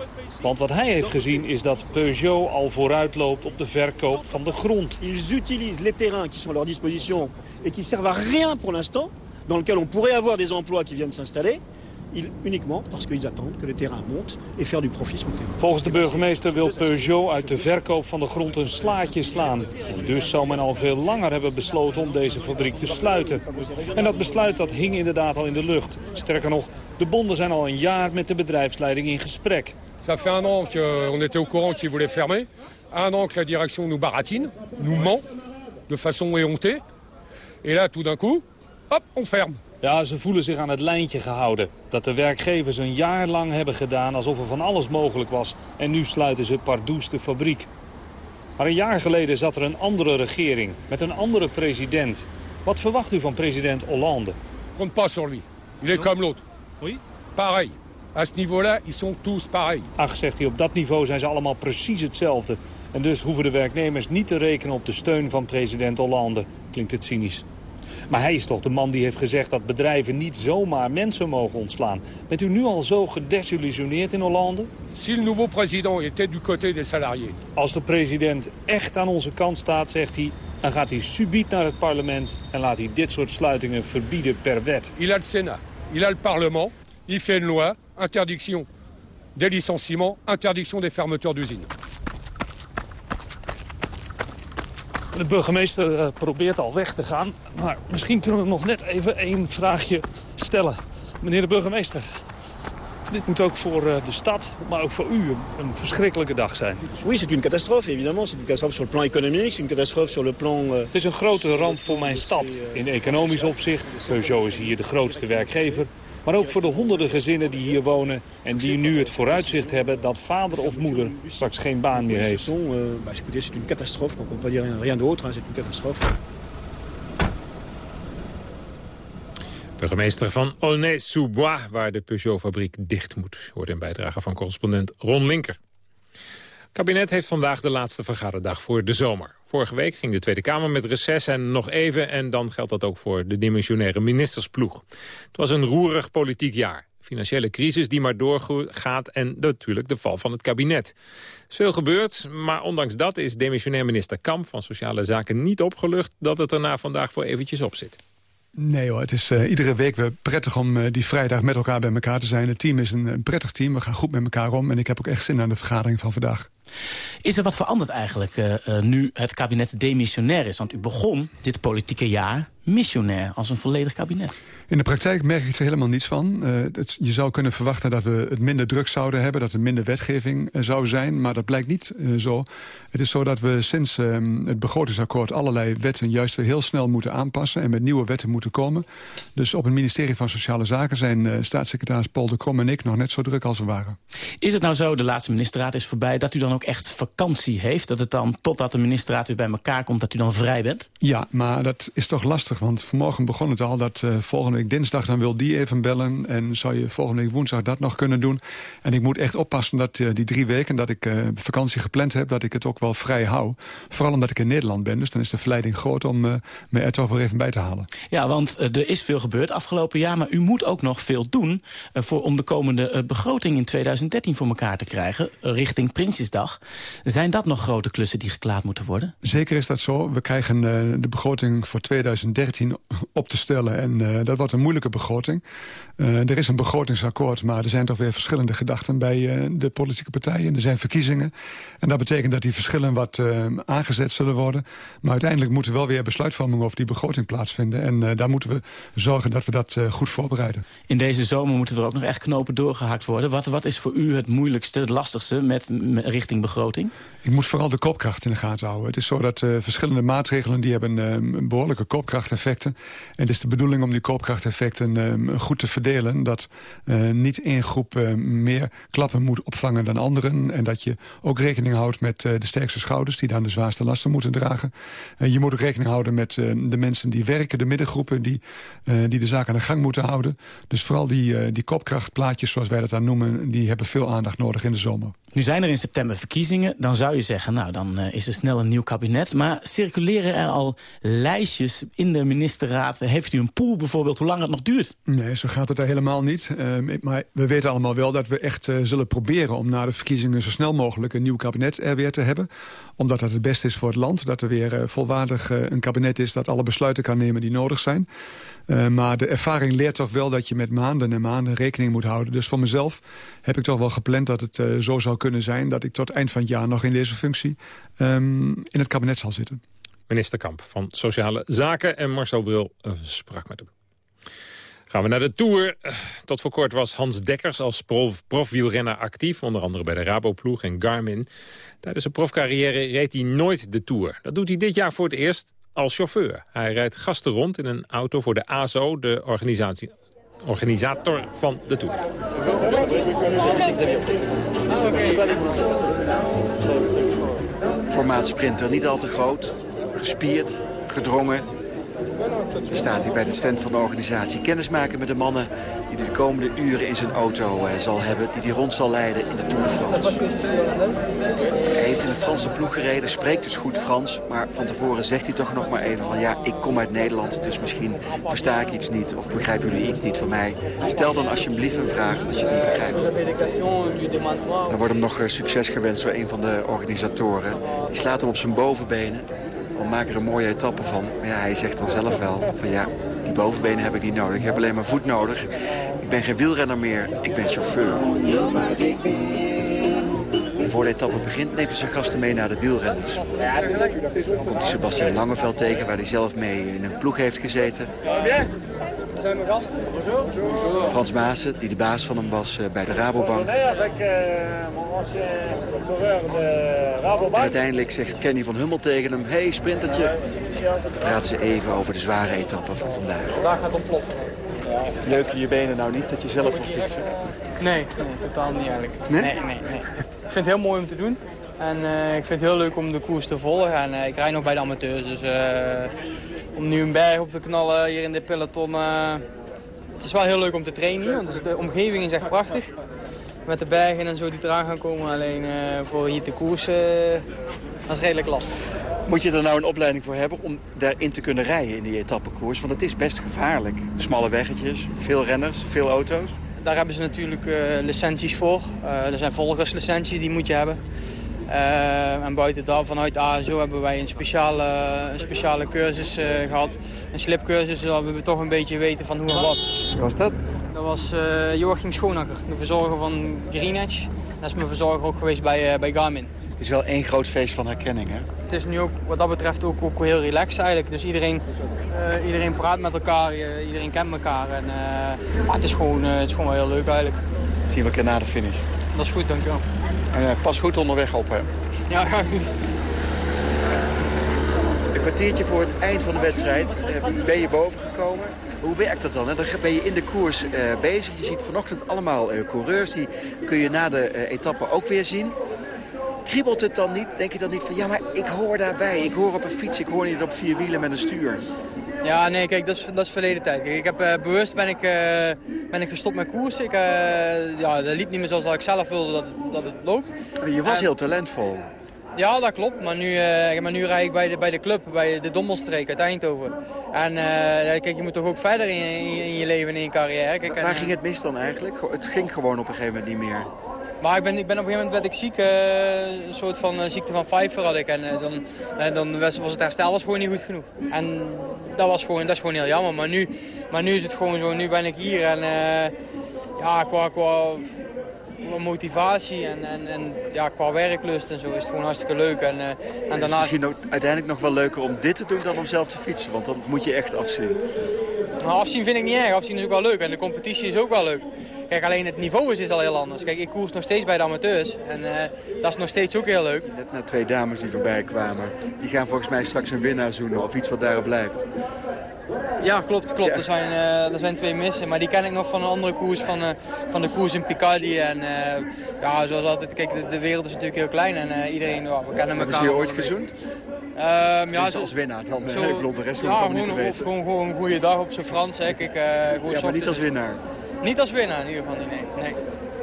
Want wat hij heeft gezien is dat Peugeot al vooruit loopt op de verkoop van de grond. Ils utilisent les terrains qui sont à leur disposition et qui servent à rien pour l'instant, dans lequel on pourrait avoir des emplois qui viennent s'installer, uniquement parce qu'ils attendent que le terrain monte et faire du profit sur le terrain. Volgens de burgemeester wil Peugeot uit de verkoop van de grond een slaatje slaan. En dus zou men al veel langer hebben besloten om deze fabriek te sluiten. En dat besluit dat hing inderdaad al in de lucht. Sterker nog, de bonden zijn al een jaar met de bedrijfsleiding in gesprek. Ça fait un an qu'on était au courant qu'ils voulaient fermer. Un an que la direction nous baratine, nous ment, de façon éhontée. Et là, tout d'un coup, hop, on ferme. Ja, ze voelen zich aan het lijntje gehouden. Dat de werkgevers een jaar lang hebben gedaan alsof er van alles mogelijk was. En nu sluiten ze pardoes de fabriek. Maar een jaar geleden zat er een andere regering met een andere president. Wat verwacht u van president Hollande? Compte pas sur lui. Il est comme l'autre. Oui. Pareil. À ce niveau-là, ils sont tous pareils. Ach, zegt hij, op dat niveau zijn ze allemaal precies hetzelfde. En dus hoeven de werknemers niet te rekenen op de steun van president Hollande. Klinkt het cynisch. Maar hij is toch de man die heeft gezegd dat bedrijven niet zomaar mensen mogen ontslaan. Bent u nu al zo gedesillusioneerd in Hollande? Si le nouveau président était du côté des salariés, Als de president echt aan onze kant staat, zegt hij... dan gaat hij subiet naar het parlement en laat hij dit soort sluitingen verbieden per wet. il a le Sénat, il a le Parlement, il fait une loi, interdiction des licenciements, interdiction des fermetures d'usines. De burgemeester eh, probeert al weg te gaan. Maar misschien kunnen we nog net even één vraagje stellen. Meneer de burgemeester, Dit moet ook voor eh, de stad, maar ook voor u een, verschrikkelijke dag zijn. Oui, c'est une catastrophe, évidemment. C'est une catastrophe sur le plan économique, c'est une catastrophe sur le plan... euh, Het is een grote ramp voor mijn stad. In economisch opzicht. Peugeot is hier de grootste werkgever. Maar ook voor de honderden gezinnen die hier wonen... en die nu het vooruitzicht hebben dat vader of moeder straks geen baan meer heeft. on ne peut pas dire rien, d'autre, c'est une catastrophe. Burgemeester van Aulnay-sous-Bois, waar de Peugeot-fabriek dicht moet. Hoort een bijdrage van correspondent Ron Linker. Kabinet heeft vandaag de laatste vergaderdag voor de zomer. Vorige week ging de Tweede Kamer met reces en nog even... en dan geldt dat ook voor de dimensionaire ministersploeg. Het was een roerig politiek jaar. Financiële crisis die maar doorgaat en natuurlijk de val van het kabinet. Er is veel gebeurd, maar ondanks dat is demissionair minister Kamp... van Sociale Zaken niet opgelucht dat het er na vandaag voor eventjes op zit. Nee hoor, het is eh, iedere week weer prettig om eh, die vrijdag met elkaar bij elkaar te zijn. Het team is een, een prettig team, we gaan goed met elkaar om... en ik heb ook echt zin aan de vergadering van vandaag. Is er wat veranderd eigenlijk eh, eh, nu het kabinet demissionair is? Want u begon dit politieke jaar missionair als een volledig kabinet. In de praktijk merk ik er helemaal niets van. Eh, het, je zou kunnen verwachten dat we het minder druk zouden hebben... dat er minder wetgeving zou zijn, maar dat blijkt niet zo. Het is zo dat we sinds ehm, het begrotingsakkoord... allerlei wetten juist weer heel snel moeten aanpassen... en met nieuwe wetten moeten komen. Dus op het ministerie van Sociale Zaken... zijn staatssecretaris Paul de Krom en ik nog net zo druk als we waren. Is het nou zo, de laatste ministerraad is voorbij... dat u dan ook echt vakantie heeft? Dat het dan, totdat de ministerraad weer bij elkaar komt... dat u dan vrij bent? Ja, maar dat is toch lastig, want vanmorgen begon het al... dat eh, volgende week dinsdag dan wil die even bellen... en zou je volgende week woensdag dat nog kunnen doen. En ik moet echt oppassen dat eh, die drie weken dat ik eh, vakantie gepland heb... dat ik het ook wel vrij hou. Vooral omdat ik in Nederland ben, dus dan is de verleiding groot... om me er toch weer even bij te halen. Ja, want er is veel gebeurd afgelopen jaar... maar u moet ook nog veel doen voor, om de komende begroting in 2013 voor elkaar te krijgen... richting Prinsjesdag. Zijn dat nog grote klussen die geklaard moeten worden? Zeker is dat zo. We krijgen eh, de begroting voor 2013 op te stellen. En eh, dat wordt een moeilijke begroting. Eh, er is een begrotingsakkoord, maar er zijn toch weer verschillende gedachten bij de politieke partijen. Er zijn verkiezingen. En dat betekent dat die verschillen wat aangezet zullen worden. Maar uiteindelijk moet er wel weer besluitvorming over die begroting plaatsvinden. En daar moeten we zorgen dat we dat goed voorbereiden. In deze zomer moeten er ook nog echt knopen doorgehakt worden. Wat, wat is voor u het moeilijkste, het lastigste met, met richting begroting? Ik moet vooral de koopkracht in de gaten houden. Het is zo dat uh, verschillende maatregelen die hebben uh, behoorlijke koopkrachteffecten. En het is de bedoeling om die koopkrachteffecten uh, goed te verdelen. Dat uh, niet één groep uh, meer klappen moet opvangen dan anderen. En dat je ook rekening houdt met de sterkste schouders... die dan de zwaarste lasten moeten dragen. Je moet ook rekening houden met de mensen die werken, de middengroepen... die, die de zaak aan de gang moeten houden. Dus vooral die, die koopkrachtplaatjes, zoals wij dat dan noemen... die hebben veel aandacht nodig in de zomer. Nu zijn er in september verkiezingen. Dan zou je zeggen, nou, dan uh, is er snel een nieuw kabinet. Maar circuleren er al lijstjes in de ministerraad? Heeft u een pool bijvoorbeeld, hoe lang het nog duurt? Nee, zo gaat het er helemaal niet. Uh, maar we weten allemaal wel dat we echt uh, zullen proberen... om na de verkiezingen zo snel mogelijk een nieuw kabinet er weer te hebben. Omdat dat het beste is voor het land. Dat er weer volwaardig een kabinet is dat alle besluiten kan nemen die nodig zijn. Uh, maar de ervaring leert toch wel dat je met maanden en maanden rekening moet houden. Dus voor mezelf heb ik toch wel gepland dat het uh, zo zou kunnen zijn... dat ik tot eind van het jaar nog in deze functie um, in het kabinet zal zitten. Minister Kamp van Sociale Zaken en Marcel Bril uh, sprak met hem. Gaan we naar de Tour. Tot voor kort was Hans Dekkers als prof, profwielrenner actief. Onder andere bij de Raboploeg en Garmin. Tijdens zijn profcarrière reed hij nooit de Tour. Dat doet hij dit jaar voor het eerst als chauffeur. Hij rijdt gasten rond in een auto voor de ASO, de organisatie, organisator van de Tour. Formaat sprinter, niet al te groot, gespierd, gedrongen. Dan staat hij bij de stand van de organisatie. Kennismaken met de mannen die de komende uren in zijn auto uh, zal hebben... die hij rond zal leiden in de Tour de France. Hij heeft in de Franse ploeg gereden, spreekt dus goed Frans... maar van tevoren zegt hij toch nog maar even van... ja, ik kom uit Nederland, dus misschien versta ik iets niet... of begrijpen jullie iets niet van mij. Stel dan alsjeblieft een vraag als je het niet begrijpt. Dan wordt hem nog uh, succes gewenst door een van de organisatoren. Die slaat hem op zijn bovenbenen we maken er een mooie etappe van. Maar ja, hij zegt dan zelf wel van ja, die bovenbenen heb ik niet nodig. Ik heb alleen maar voet nodig. Ik ben geen wielrenner meer, ik ben chauffeur. voor de etappe begint neemt hij zijn gasten mee naar de wielrenners. Dan komt hij Sebastian Langeveld tegen, waar hij zelf mee in een ploeg heeft gezeten. zijn mijn gasten. Frans Maassen, die de baas van hem was eh, bij de Rabobank. En uiteindelijk zegt Kenny van Hummel tegen hem... hey, sprintertje. Praten ze even over de zware etappe van vandaag. Vandaag gaat het ontploffen. Leuken je benen nou niet dat je zelf wil fietsen? Nee, nee, totaal niet eigenlijk. Nee? Nee, nee, nee. Ik vind het heel mooi om te doen. En eh, ik vind het heel leuk om de koers te volgen. En eh, ik rijd nog bij de amateurs. Dus eh, om nu een berg op te knallen hier in dit peloton... het is wel heel leuk om te trainen hier, want de omgeving is echt prachtig. Met de bergen en zo die eraan gaan komen. Alleen eh, voor hier te koersen, dat is redelijk lastig. Moet je er nou een opleiding voor hebben om daarin te kunnen rijden in die etappekoers? Want het is best gevaarlijk. Smalle weggetjes, veel renners, veel auto's. Daar hebben ze natuurlijk eh, licenties voor. Eh, er zijn volgerslicenties, die moet je hebben. Eh, en buiten dat, vanuit ASO hebben wij een speciale, een speciale cursus eh, gehad. Een slipcursus, zodat we toch een beetje weten van hoe en wat. Wat was dat? Dat was eh, Joachim Schoonakker, de verzorger van Green Edge. Dat is mijn verzorger ook geweest bij, eh, bij Garmin. Het is wel één groot feest van herkenning, hè? Het is nu ook wat dat betreft ook, ook heel relaxed eigenlijk. Dus iedereen, eh, iedereen praat met elkaar, iedereen kent elkaar. En, maar het, is gewoon, het is gewoon wel heel leuk eigenlijk. Zien we elkaar na de finish. Dat is goed, dankjewel. En pas goed onderweg op, hè? Ja, ga. Een kwartiertje voor het eind van de wedstrijd eh, ben je boven gekomen. Hoe werkt dat dan? Dan ben je in de koers eh, bezig. Je ziet vanochtend allemaal eh, coureurs. Die kun je na de etappe ook weer zien. Kriebelt het dan niet? Denk je dan niet van, ja, maar ik hoor daarbij. Ik hoor op een fiets, ik hoor niet op vier wielen met een stuur. Ja, nee, kijk, dat is, dat is verleden tijd. Kijk, ik heb, bewust ben ik, ben ik gestopt met koersen. Ik, ja, dat liep niet meer zoals dat ik zelf wilde dat het, dat het loopt. Je was En- heel talentvol. Ja, dat klopt. Maar nu, eh, maar nu rijd ik bij de, bij de club, bij de Dommelstreek uit Eindhoven. En eh, kijk, je moet toch ook verder in, je- in, je- in je leven en in je carrière. Kijk, Waar eh, ging het mis dan eigenlijk? Het ging gewoon op een gegeven moment niet meer. Maar ik ben, ik ben op een gegeven moment werd ik ziek, eh, een soort van eh, ziekte van Pfeiffer had ik. En eh, dan, eh, dan was, was het herstel was gewoon niet goed genoeg. En dat, was gewoon, dat is gewoon heel jammer. Maar nu, maar nu is het gewoon zo, nu ben ik hier en eh, ja, qua, qua, qua motivatie en, en, en ja, qua werklust en zo is het gewoon hartstikke leuk. En, eh, en Het is daarnaast... misschien ook uiteindelijk nog wel leuker om dit te doen dan om zelf te fietsen. Want dan moet je echt afzien. Nou, afzien vind ik niet erg. Afzien is ook wel leuk. En de competitie is ook wel leuk. Kijk, alleen het niveau is, is al heel anders. Kijk, ik koers nog steeds bij de amateurs. En eh, dat is nog steeds ook heel leuk. Net naar twee dames die voorbij kwamen. Die gaan volgens mij straks een winnaar zoenen of iets wat daarop lijkt. Ja, klopt. klopt. Er, zijn, eh, er zijn twee missen. Maar die ken ik nog van een andere koers, van, eh, van de koers in Picardy. En eh, ja, zoals altijd, kijk, de, de wereld is natuurlijk heel klein. En iedereen, we kennen elkaar. Hebben ze je ooit gezoend? Ehm, ja, zo- als winnaar dan. zo- ik bedoel, de rest ja, allemaal niet te gewoon, of gewoon, gewoon een goede dag op zijn Frans. Hè. Kijk, gewoon Ja, maar niet als winnaar. Niet als winnaar in ieder geval nee. nee.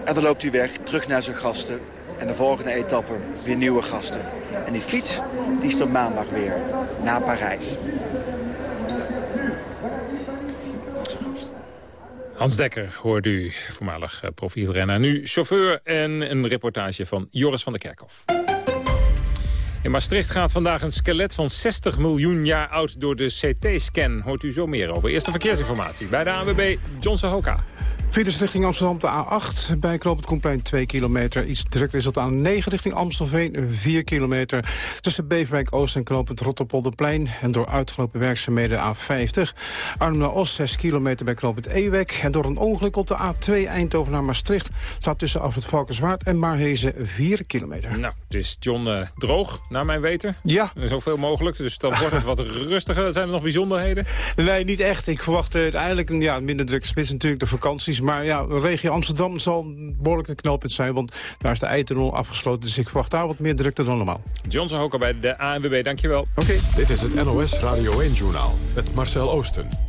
En dan loopt hij weg, terug naar zijn gasten. En de volgende etappe weer nieuwe gasten. En die fiets, die is er maandag weer. Na Parijs. Hans Dekker hoort u, voormalig eh, profielrenner. Nu chauffeur en een reportage van Joris van der Kerkhof. In Maastricht gaat vandaag een skelet van 60 miljoen jaar oud door de CT-scan. Hoort u zo meer over. Eerste verkeersinformatie bij de ANWB Johnson Hoka. Files richting Amsterdam de A8. Bij Knoop het Koenplein 2 kilometer. Iets drukker is op de A9 richting Amstelveen 4 kilometer. Tussen Beverwijk Oost en Knoop het Rotterpolderplein. En door uitgelopen werkzaamheden A50. Arnhem naar Oost 6 kilometer bij Knoop het Ewek. En door een ongeluk op de A2 Eindhoven naar Maastricht... staat tussen Afrit Valkenswaard en Marhezen 4 kilometer. Nou, het is John eh, droog, naar mijn weten. Ja. Zoveel mogelijk, dus dan wordt het wat rustiger. Zijn er nog bijzonderheden? Nee, niet echt. Ik verwacht eh, uiteindelijk een ja, minder drukke spits natuurlijk, de vakanties. Maar ja, de regio Amsterdam zal een behoorlijk een knelpunt zijn... want daar is de eitunnel afgesloten. Dus ik verwacht daar wat meer drukte dan normaal. Johnson Hoka bij de ANWB, dankjewel. Oké, dit is het NOS Radio 1-journaal met Marcel Oosten.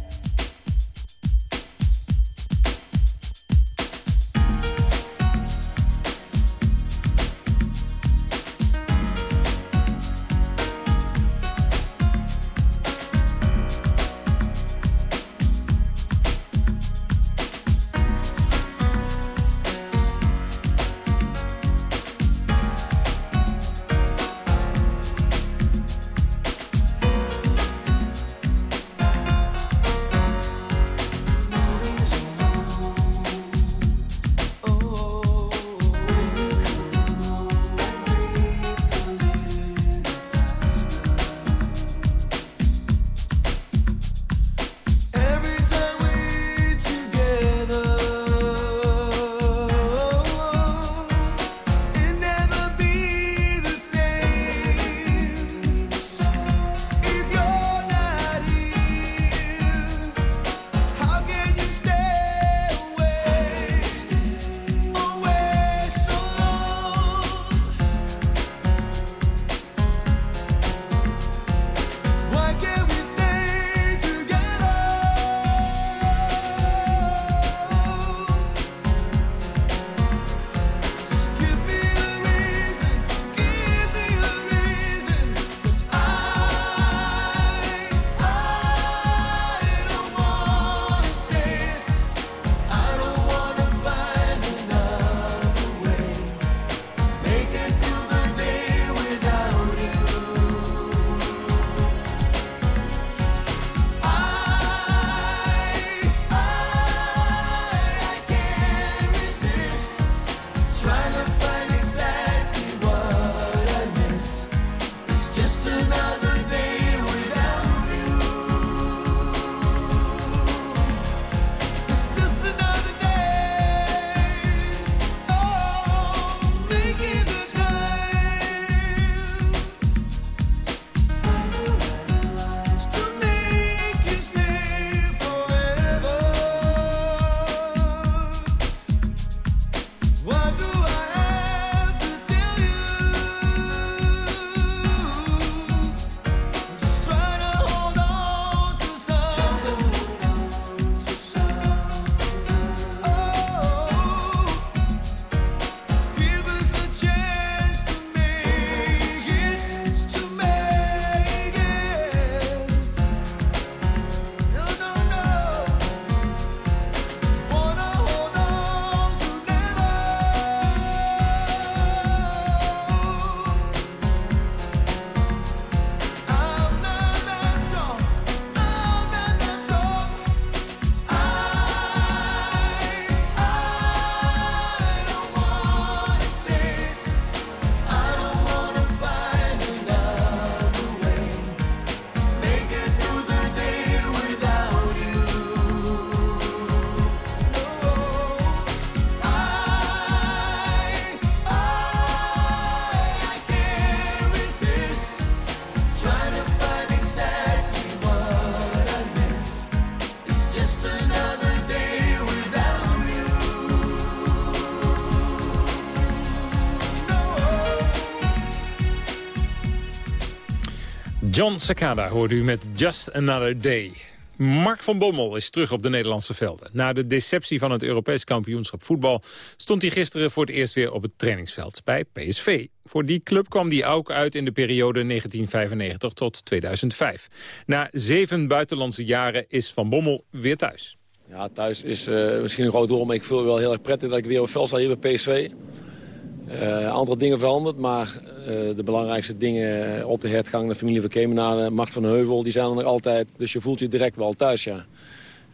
John Sakada hoorde u met Just Another Day. Mark van Bommel is terug op de Nederlandse velden. Na de deceptie van het Europees kampioenschap voetbal... stond hij gisteren voor het eerst weer op het trainingsveld bij PSV. Voor die club kwam hij ook uit in de periode 1995 tot 2005. Na zeven buitenlandse jaren is Van Bommel weer thuis. Ja, thuis is eh, misschien een groot doel, maar ik voel wel heel erg prettig dat ik weer op het veld sta hier bij PSV. Een aantal dingen veranderd, maar eh, de belangrijkste dingen op de hertgang, de familie van Kemenade, Macht van Heuvel, die zijn er nog altijd. Dus je voelt je direct wel thuis, ja.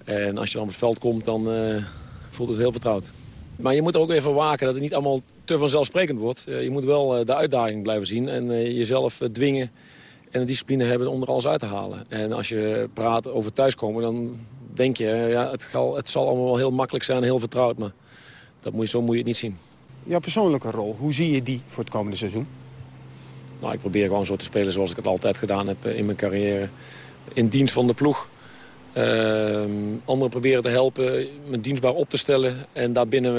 En als je dan op het veld komt, dan eh, voelt het heel vertrouwd. Maar je moet er ook even waken dat het niet allemaal te vanzelfsprekend wordt. Eh, je moet wel de uitdaging blijven zien en jezelf dwingen en de discipline hebben om er alles uit te halen. En als je praat over thuiskomen, dan denk je, ja, het, zal, het zal allemaal wel heel makkelijk zijn heel vertrouwd. Maar dat moet je, zo moet je het niet zien. Jouw persoonlijke rol, hoe zie je die voor het komende seizoen? Nou, ik probeer gewoon zo te spelen zoals ik het altijd gedaan heb in mijn carrière. In dienst van de ploeg. Uh, anderen proberen te helpen, me dienstbaar op te stellen. En daarbinnen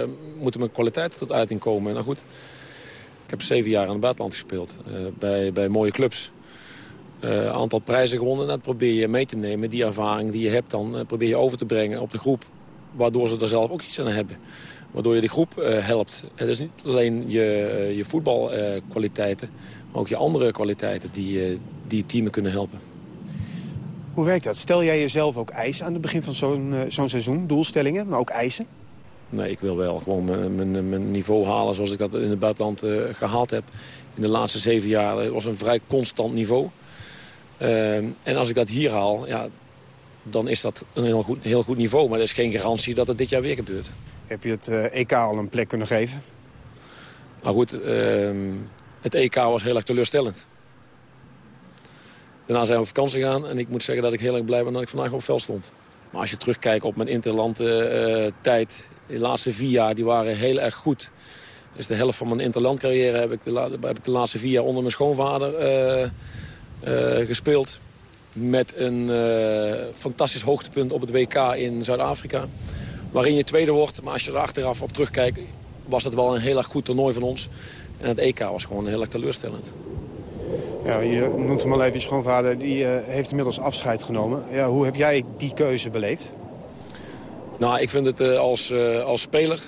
uh, moeten mijn kwaliteiten tot uiting komen. Nou goed, ik heb zeven jaar in het buitenland gespeeld. Uh, bij, bij mooie clubs. Een aantal prijzen gewonnen. Dat probeer je mee te nemen. Die ervaring die je hebt dan probeer je over te brengen op de groep. Waardoor ze er zelf ook iets aan hebben waardoor je de groep uh, helpt. Het is niet alleen je, je voetbalkwaliteiten, maar ook je andere kwaliteiten die, uh, die teamen kunnen helpen. Hoe werkt dat? Stel jij jezelf ook eisen aan het begin van zo'n zo'n seizoen? Doelstellingen, maar ook eisen? Nee, ik wil wel gewoon mijn, mijn, mijn niveau halen zoals ik dat in het buitenland gehaald heb. In de laatste zeven jaar het was een vrij constant niveau. En als ik dat hier haal, ja, dan is dat een heel goed, heel goed niveau. Maar dat is geen garantie dat het dit jaar weer gebeurt. Heb je het EK al een plek kunnen geven? Nou goed, uh, het EK was heel erg teleurstellend. Daarna zijn we op vakantie gegaan en ik moet zeggen dat ik heel erg blij ben dat ik vandaag op veld stond. Maar als je terugkijkt op mijn interland uh, tijd, de laatste vier jaar, die waren heel erg goed. Dus de helft van mijn interlandcarrière heb ik de, heb ik de laatste vier jaar onder mijn schoonvader uh, gespeeld. Met een fantastisch hoogtepunt op het WK in Zuid-Afrika waarin je tweede wordt. Maar als je er achteraf op terugkijkt, was dat wel een heel erg goed toernooi van ons. En het EK was gewoon heel erg teleurstellend. Ja, je noemt hem al even je schoonvader, die uh, heeft inmiddels afscheid genomen. Ja, hoe heb jij die keuze beleefd? Nou, ik vind het uh, als, uh, als speler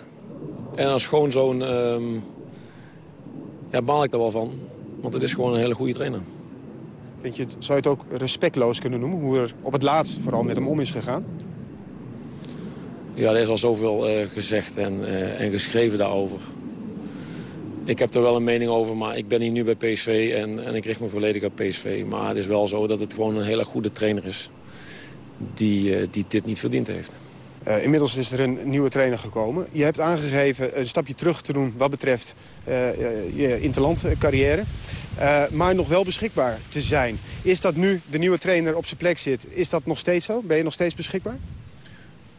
en als schoonzoon... Um, ja, baal ik er wel van. Want het is gewoon een hele goede trainer. Vind je het, zou je het ook respectloos kunnen noemen? Hoe er op het laatst vooral met hem om is gegaan? Ja, er is al zoveel uh, gezegd en, uh, en geschreven daarover. Ik heb er wel een mening over, maar ik ben hier nu bij PSV en, en ik richt me volledig op PSV. Maar het is wel zo dat het gewoon een hele goede trainer is die, uh, die dit niet verdiend heeft. inmiddels is er een nieuwe trainer gekomen. Je hebt aangegeven een stapje terug te doen wat betreft je interlandcarrière. maar nog wel beschikbaar te zijn. Is dat nu de nieuwe trainer op zijn plek zit, is dat nog steeds zo? Ben je nog steeds beschikbaar?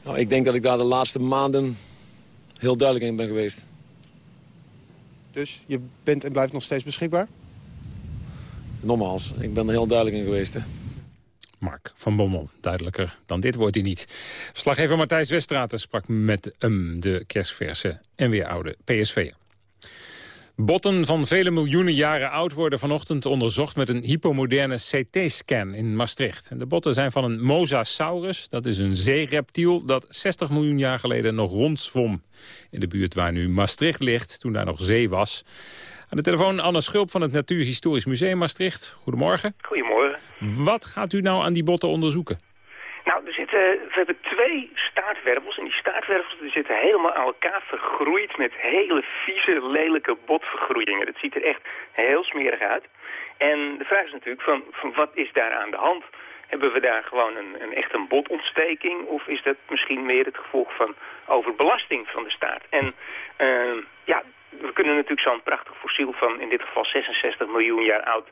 Nou, ik denk dat ik daar de laatste maanden heel duidelijk in ben geweest. Dus je bent en blijft nog steeds beschikbaar? Nogmaals, ik ben er heel duidelijk in geweest. Hè? Mark van Bommel, duidelijker dan dit wordt hij niet. Verslaggever Matthijs Westraten sprak met um, de kerstverse en weer oude PSV'er. Botten van vele miljoenen jaren oud worden vanochtend onderzocht met een hypomoderne CT-scan in Maastricht. De botten zijn van een Mosasaurus, dat is een zeereptiel dat 60 miljoen jaar geleden nog rondzwom. In de buurt waar nu Maastricht ligt, toen daar nog zee was. Aan de telefoon Anne Schulp van het Natuurhistorisch Museum Maastricht. Goedemorgen. Goedemorgen. Wat gaat u nou aan die botten onderzoeken? Nou, we hebben twee staartwervels. En die staartwervels die zitten helemaal aan elkaar vergroeid met hele vieze, lelijke botvergroeidingen. Dat ziet er echt heel smerig uit. En de vraag is natuurlijk van, van wat is daar aan de hand? Hebben we daar gewoon een, een echt een botontsteking? Of is dat misschien meer het gevolg van overbelasting van de staart? En uh, ja, we kunnen natuurlijk zo'n prachtig fossiel van in dit geval 66 miljoen jaar oud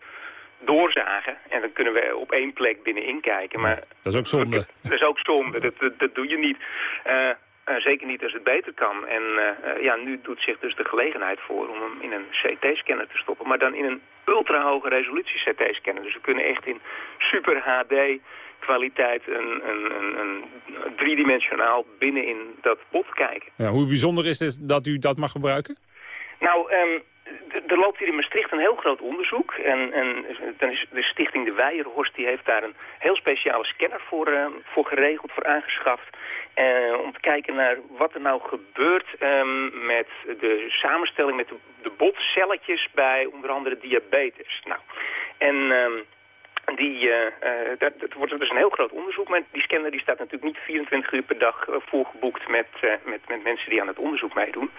doorzagen. En dan kunnen we op één plek binnenin kijken. Maar dat is ook zonde. Dat is ook zonde. Dat, dat, dat doe je niet. Uh, uh, zeker niet als het beter kan. En uh, ja, nu doet zich dus de gelegenheid voor om hem in een CT-scanner te stoppen. Maar dan in een ultra-hoge resolutie CT-scanner. Dus we kunnen echt in super HD kwaliteit een, een, een, een driedimensionaal binnenin dat bot kijken. Ja, hoe bijzonder is het dat u dat mag gebruiken? Nou, d- er loopt hier in Maastricht een heel groot onderzoek. En, en dan is de stichting De Weijerhorst die heeft daar een heel speciale scanner voor, eh, voor geregeld, voor aangeschaft. Eh, om te kijken naar wat er nou gebeurt ehm, met de samenstelling met de, botcelletjes bij onder andere diabetes. Nou, en... ehm, die, eh, eh, dat, dat wordt dus een heel groot onderzoek, maar die scanner die staat natuurlijk niet 24 uur per dag eh, volgeboekt met, met, met mensen die aan het onderzoek meedoen.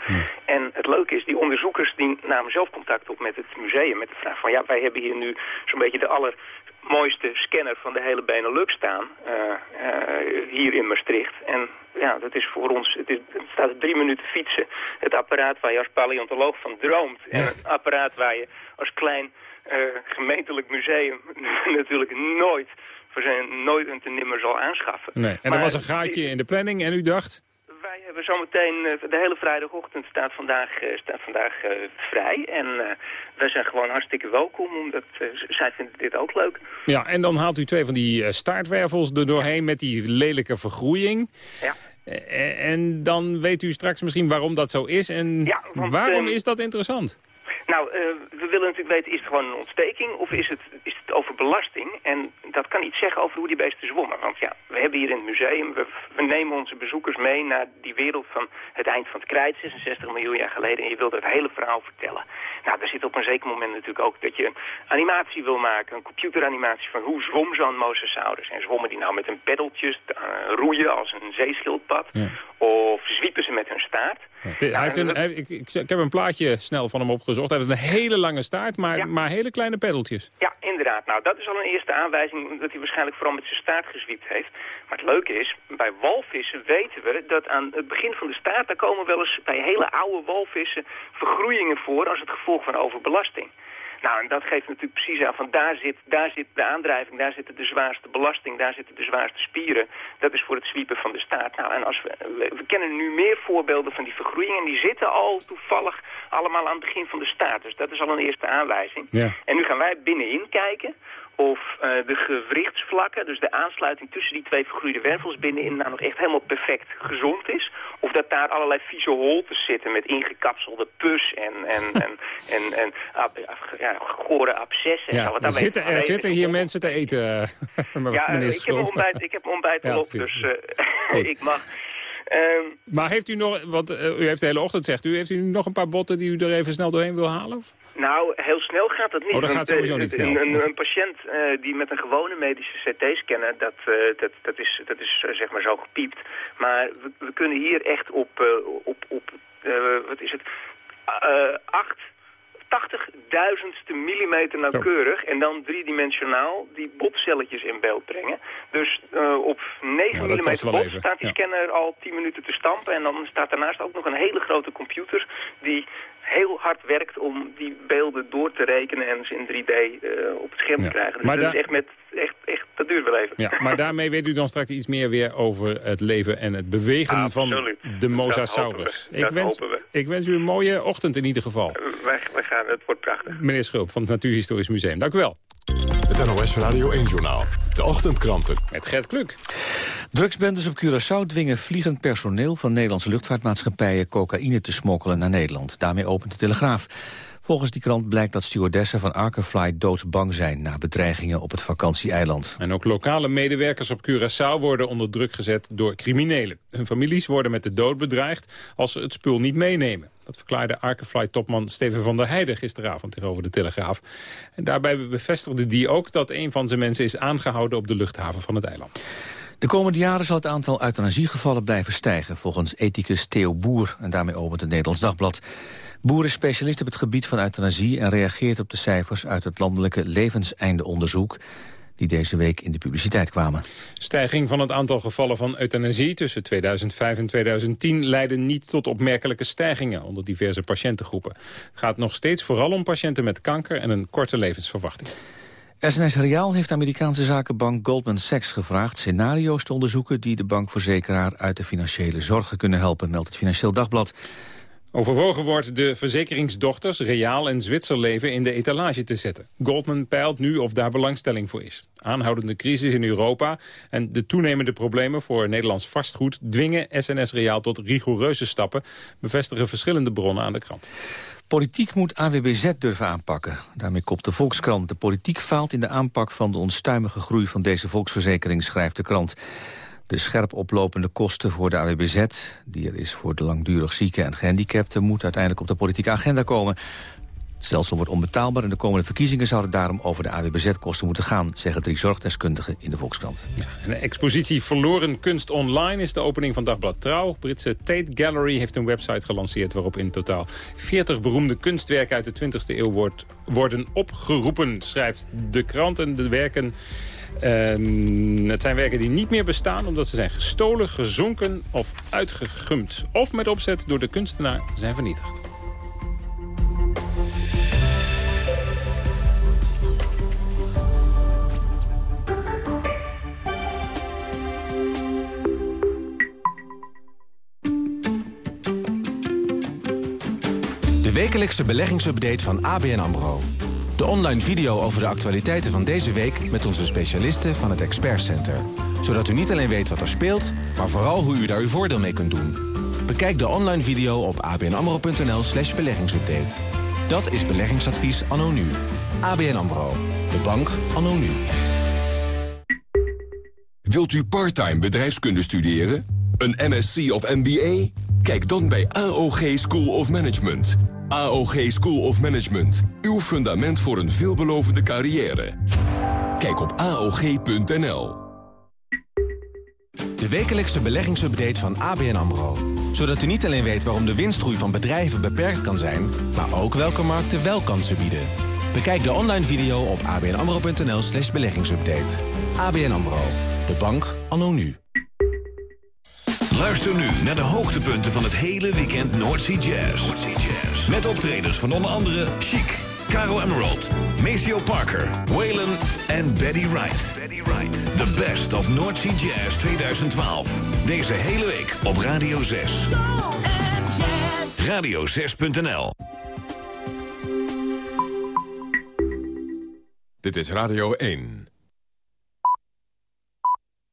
En het leuke is, die onderzoekers die namen zelf contact op met het museum met de vraag van ja, wij hebben hier nu zo'n beetje de allermooiste scanner van de hele Benelux staan, hier in Maastricht. En ja, dat is voor ons, het, is, het staat drie minuten fietsen. Het apparaat waar je als paleontoloog van droomt en het apparaat waar je als klein gemeentelijk museum natuurlijk nooit, voor zijn, nooit en te nimmer zal aanschaffen. Nee. En er was een gaatje in de planning en u dacht... Wij hebben zometeen, eh, de hele vrijdagochtend staat vandaag, eh, staat vandaag eh, vrij. En eh, wij zijn gewoon hartstikke welkom, omdat eh, zij vinden dit ook leuk. Ja, en dan haalt u twee van die eh, staartwervels er doorheen met die lelijke vergroeiing. Ja. Eh, En dan weet u straks misschien waarom dat zo is. En want, waarom ehm, is dat interessant? Nou, eh, we willen natuurlijk weten, is het gewoon een ontsteking of is het, is het overbelasting? En dat kan iets zeggen over hoe die beesten zwommen. Want ja, we hebben hier in het museum, we, we nemen onze bezoekers mee naar die wereld van het eind van het krijt, 66 miljoen jaar geleden. En je wilt het hele verhaal vertellen. Nou, daar zit op een zeker moment natuurlijk ook dat je een animatie wil maken, een computeranimatie van hoe zwom zo'n mosasaurus. En zwommen die nou met een peddeltjes, eh, roeien als een zeeschildpad, of zwiepen ze met hun staart? Hij heeft een, hij- ik, ik, ik heb een plaatje snel van hem opgezocht. Hij heeft een hele lange staart, maar, maar hele kleine peddeltjes. Ja, inderdaad. Nou, dat is al een eerste aanwijzing dat hij waarschijnlijk vooral met zijn staart gezwiept heeft. Maar het leuke is, bij walvissen weten we dat aan het begin van de staart... daar komen wel eens bij hele oude walvissen vergroeien voor als het gevolg van overbelasting. Nou, en dat geeft natuurlijk precies aan van daar zit, daar zit de aandrijving, daar zitten de zwaarste belasting, daar zitten de zwaarste spieren. Dat is voor het zwiepen van de staart. Nou, en als we, we, kennen nu meer voorbeelden van die vergroeien en die zitten al toevallig allemaal aan het begin van de staart. Dus dat is al een eerste aanwijzing. Ja. En nu gaan wij binnenin kijken of eh, de gewrichtsvlakken, dus de aansluiting tussen die twee vergroeide wervels binnenin nou nog echt helemaal perfect gezond is. Of dat daar allerlei vieze holtes zitten met ingekapselde pus en, en, en, en, en ab- ja, gore abscessen. Ja, er zitten, er zitten hier mensen te eten, eh, ja, meneer ik heb, ontbijt, ik heb ontbijt al Ja, op, dus eh, ik mag. Ehm, Maar heeft u nog, want eh, u heeft de hele ochtend, zegt u, heeft u nog een paar botten die u er even snel doorheen wil halen? Of? Nou, heel snel gaat dat niet. Oh, dat gaat sowieso eh, niet een, snel. Een, een patiënt eh, die met een gewone medische CT-scanner, dat, dat, dat is, dat is zeg maar zo gepiept. Maar we, we kunnen hier echt op, op, op wat is het, acht 80.000ste millimeter nauwkeurig en dan driedimensionaal die botcelletjes in beeld brengen. Dus eh, op 9 Nou, dat kost millimeter wel bot even, staat die ja. scanner al 10 minuten te stampen en dan staat daarnaast ook nog een hele grote computer die heel hard werkt om die beelden door te rekenen en ze in 3D eh, op het scherm Ja. te krijgen. Dus Maar dat, is echt met, echt, echt, dat duurt wel even. Ja, maar daarmee weet u dan straks iets meer weer over het leven en het bewegen van Absoluut. de Dat Mosasaurus. hopen we. Ik Dat wens, hopen ik wens u een mooie ochtend in ieder geval. Wij, wij gaan, het wordt prachtig. Meneer Schulp van het Natuurhistorisch Museum, dank u wel. Het NOS Radio 1-journaal. De ochtendkranten. Met Gert Kluk. Drugsbendes op Curaçao dwingen vliegend personeel van Nederlandse luchtvaartmaatschappijen cocaïne te smokkelen naar Nederland. Daarmee opent de Telegraaf. Volgens die krant blijkt dat stewardessen van Arkefly doodsbang zijn na bedreigingen op het vakantieeiland. En ook lokale medewerkers op Curaçao worden onder druk gezet door criminelen. Hun families worden met de dood bedreigd als ze het spul niet meenemen. Dat verklaarde Arkefly-topman Steven van der Heijden gisteravond tegenover de Telegraaf. En daarbij bevestigde die ook dat een van zijn mensen is aangehouden op de luchthaven van het eiland. De komende jaren zal het aantal euthanasiegevallen blijven stijgen... volgens ethicus Theo Boer, en daarmee opent het Nederlands Dagblad. Boer is specialist op het gebied van euthanasie... en reageert op de cijfers uit het landelijke levenseindeonderzoek... die deze week in de publiciteit kwamen. Stijging van het aantal gevallen van euthanasie tussen 2005 en 2010 leidde niet tot opmerkelijke stijgingen onder diverse patiëntengroepen. Het gaat nog steeds vooral om patiënten met kanker en een korte levensverwachting. SNS Reaal heeft de Amerikaanse zakenbank Goldman Sachs gevraagd... scenario's te onderzoeken die de bankverzekeraar uit de financiële zorgen kunnen helpen, meldt het Financieel Dagblad. Overwogen wordt de verzekeringsdochters Reaal en Zwitserleven in de etalage te zetten. Goldman peilt nu of daar belangstelling voor is. Aanhoudende crisis in Europa en de toenemende problemen voor Nederlands vastgoed... dwingen SNS Reaal tot rigoureuze stappen, bevestigen verschillende bronnen aan de krant. Politiek moet AWBZ durven aanpakken. Daarmee kopt de Volkskrant. De politiek faalt in de aanpak van de onstuimige groei van deze volksverzekering, schrijft de krant. De scherp oplopende kosten voor de AWBZ, die er is voor de langdurig zieken en gehandicapten, moet uiteindelijk op de politieke agenda komen. Het stelsel wordt onbetaalbaar en de komende verkiezingen zouden daarom over de AWBZ-kosten moeten gaan, zeggen drie zorgdeskundigen in de Volkskrant. Een expositie Verloren Kunst Online is de opening van Dagblad Trouw. Britse Tate Gallery heeft een website gelanceerd... waarop in totaal 40 beroemde kunstwerken uit de 20e eeuw worden opgeroepen... schrijft de krant en de werken... Ehm, het zijn werken die niet meer bestaan omdat ze zijn gestolen, gezonken of uitgegumd. Of met opzet door de kunstenaar zijn vernietigd. De wekelijkse beleggingsupdate van ABN AMRO. De online video over de actualiteiten van deze week... met onze specialisten van het Expert Center. Zodat u niet alleen weet wat er speelt... maar vooral hoe u daar uw voordeel mee kunt doen. Bekijk de online video op abnamro.nl slash beleggingsupdate. Dat is beleggingsadvies anno nu. ABN AMRO. De bank anno nu. Wilt u parttime bedrijfskunde studeren? Een MSc of MBA? Kijk dan bij AOG School of Management. AOG School of Management. Uw fundament voor een veelbelovende carrière. Kijk op AOG.nl. De wekelijkse beleggingsupdate van ABN AMRO. Zodat u niet alleen weet waarom de winstgroei van bedrijven beperkt kan zijn... maar ook welke markten wel kansen bieden. Bekijk de online video op abnamro.nl slash beleggingsupdate. ABN AMRO. De bank anno nu. Luister nu naar de hoogtepunten van het hele weekend Noordsea Jazz. Met optredens van onder andere Chic, Caro Emerald, Maceo Parker, Waylon en Betty Wright. The best of Noordsea Jazz 2012. Deze hele week op Radio 6. Radio6.nl Dit is Radio 1.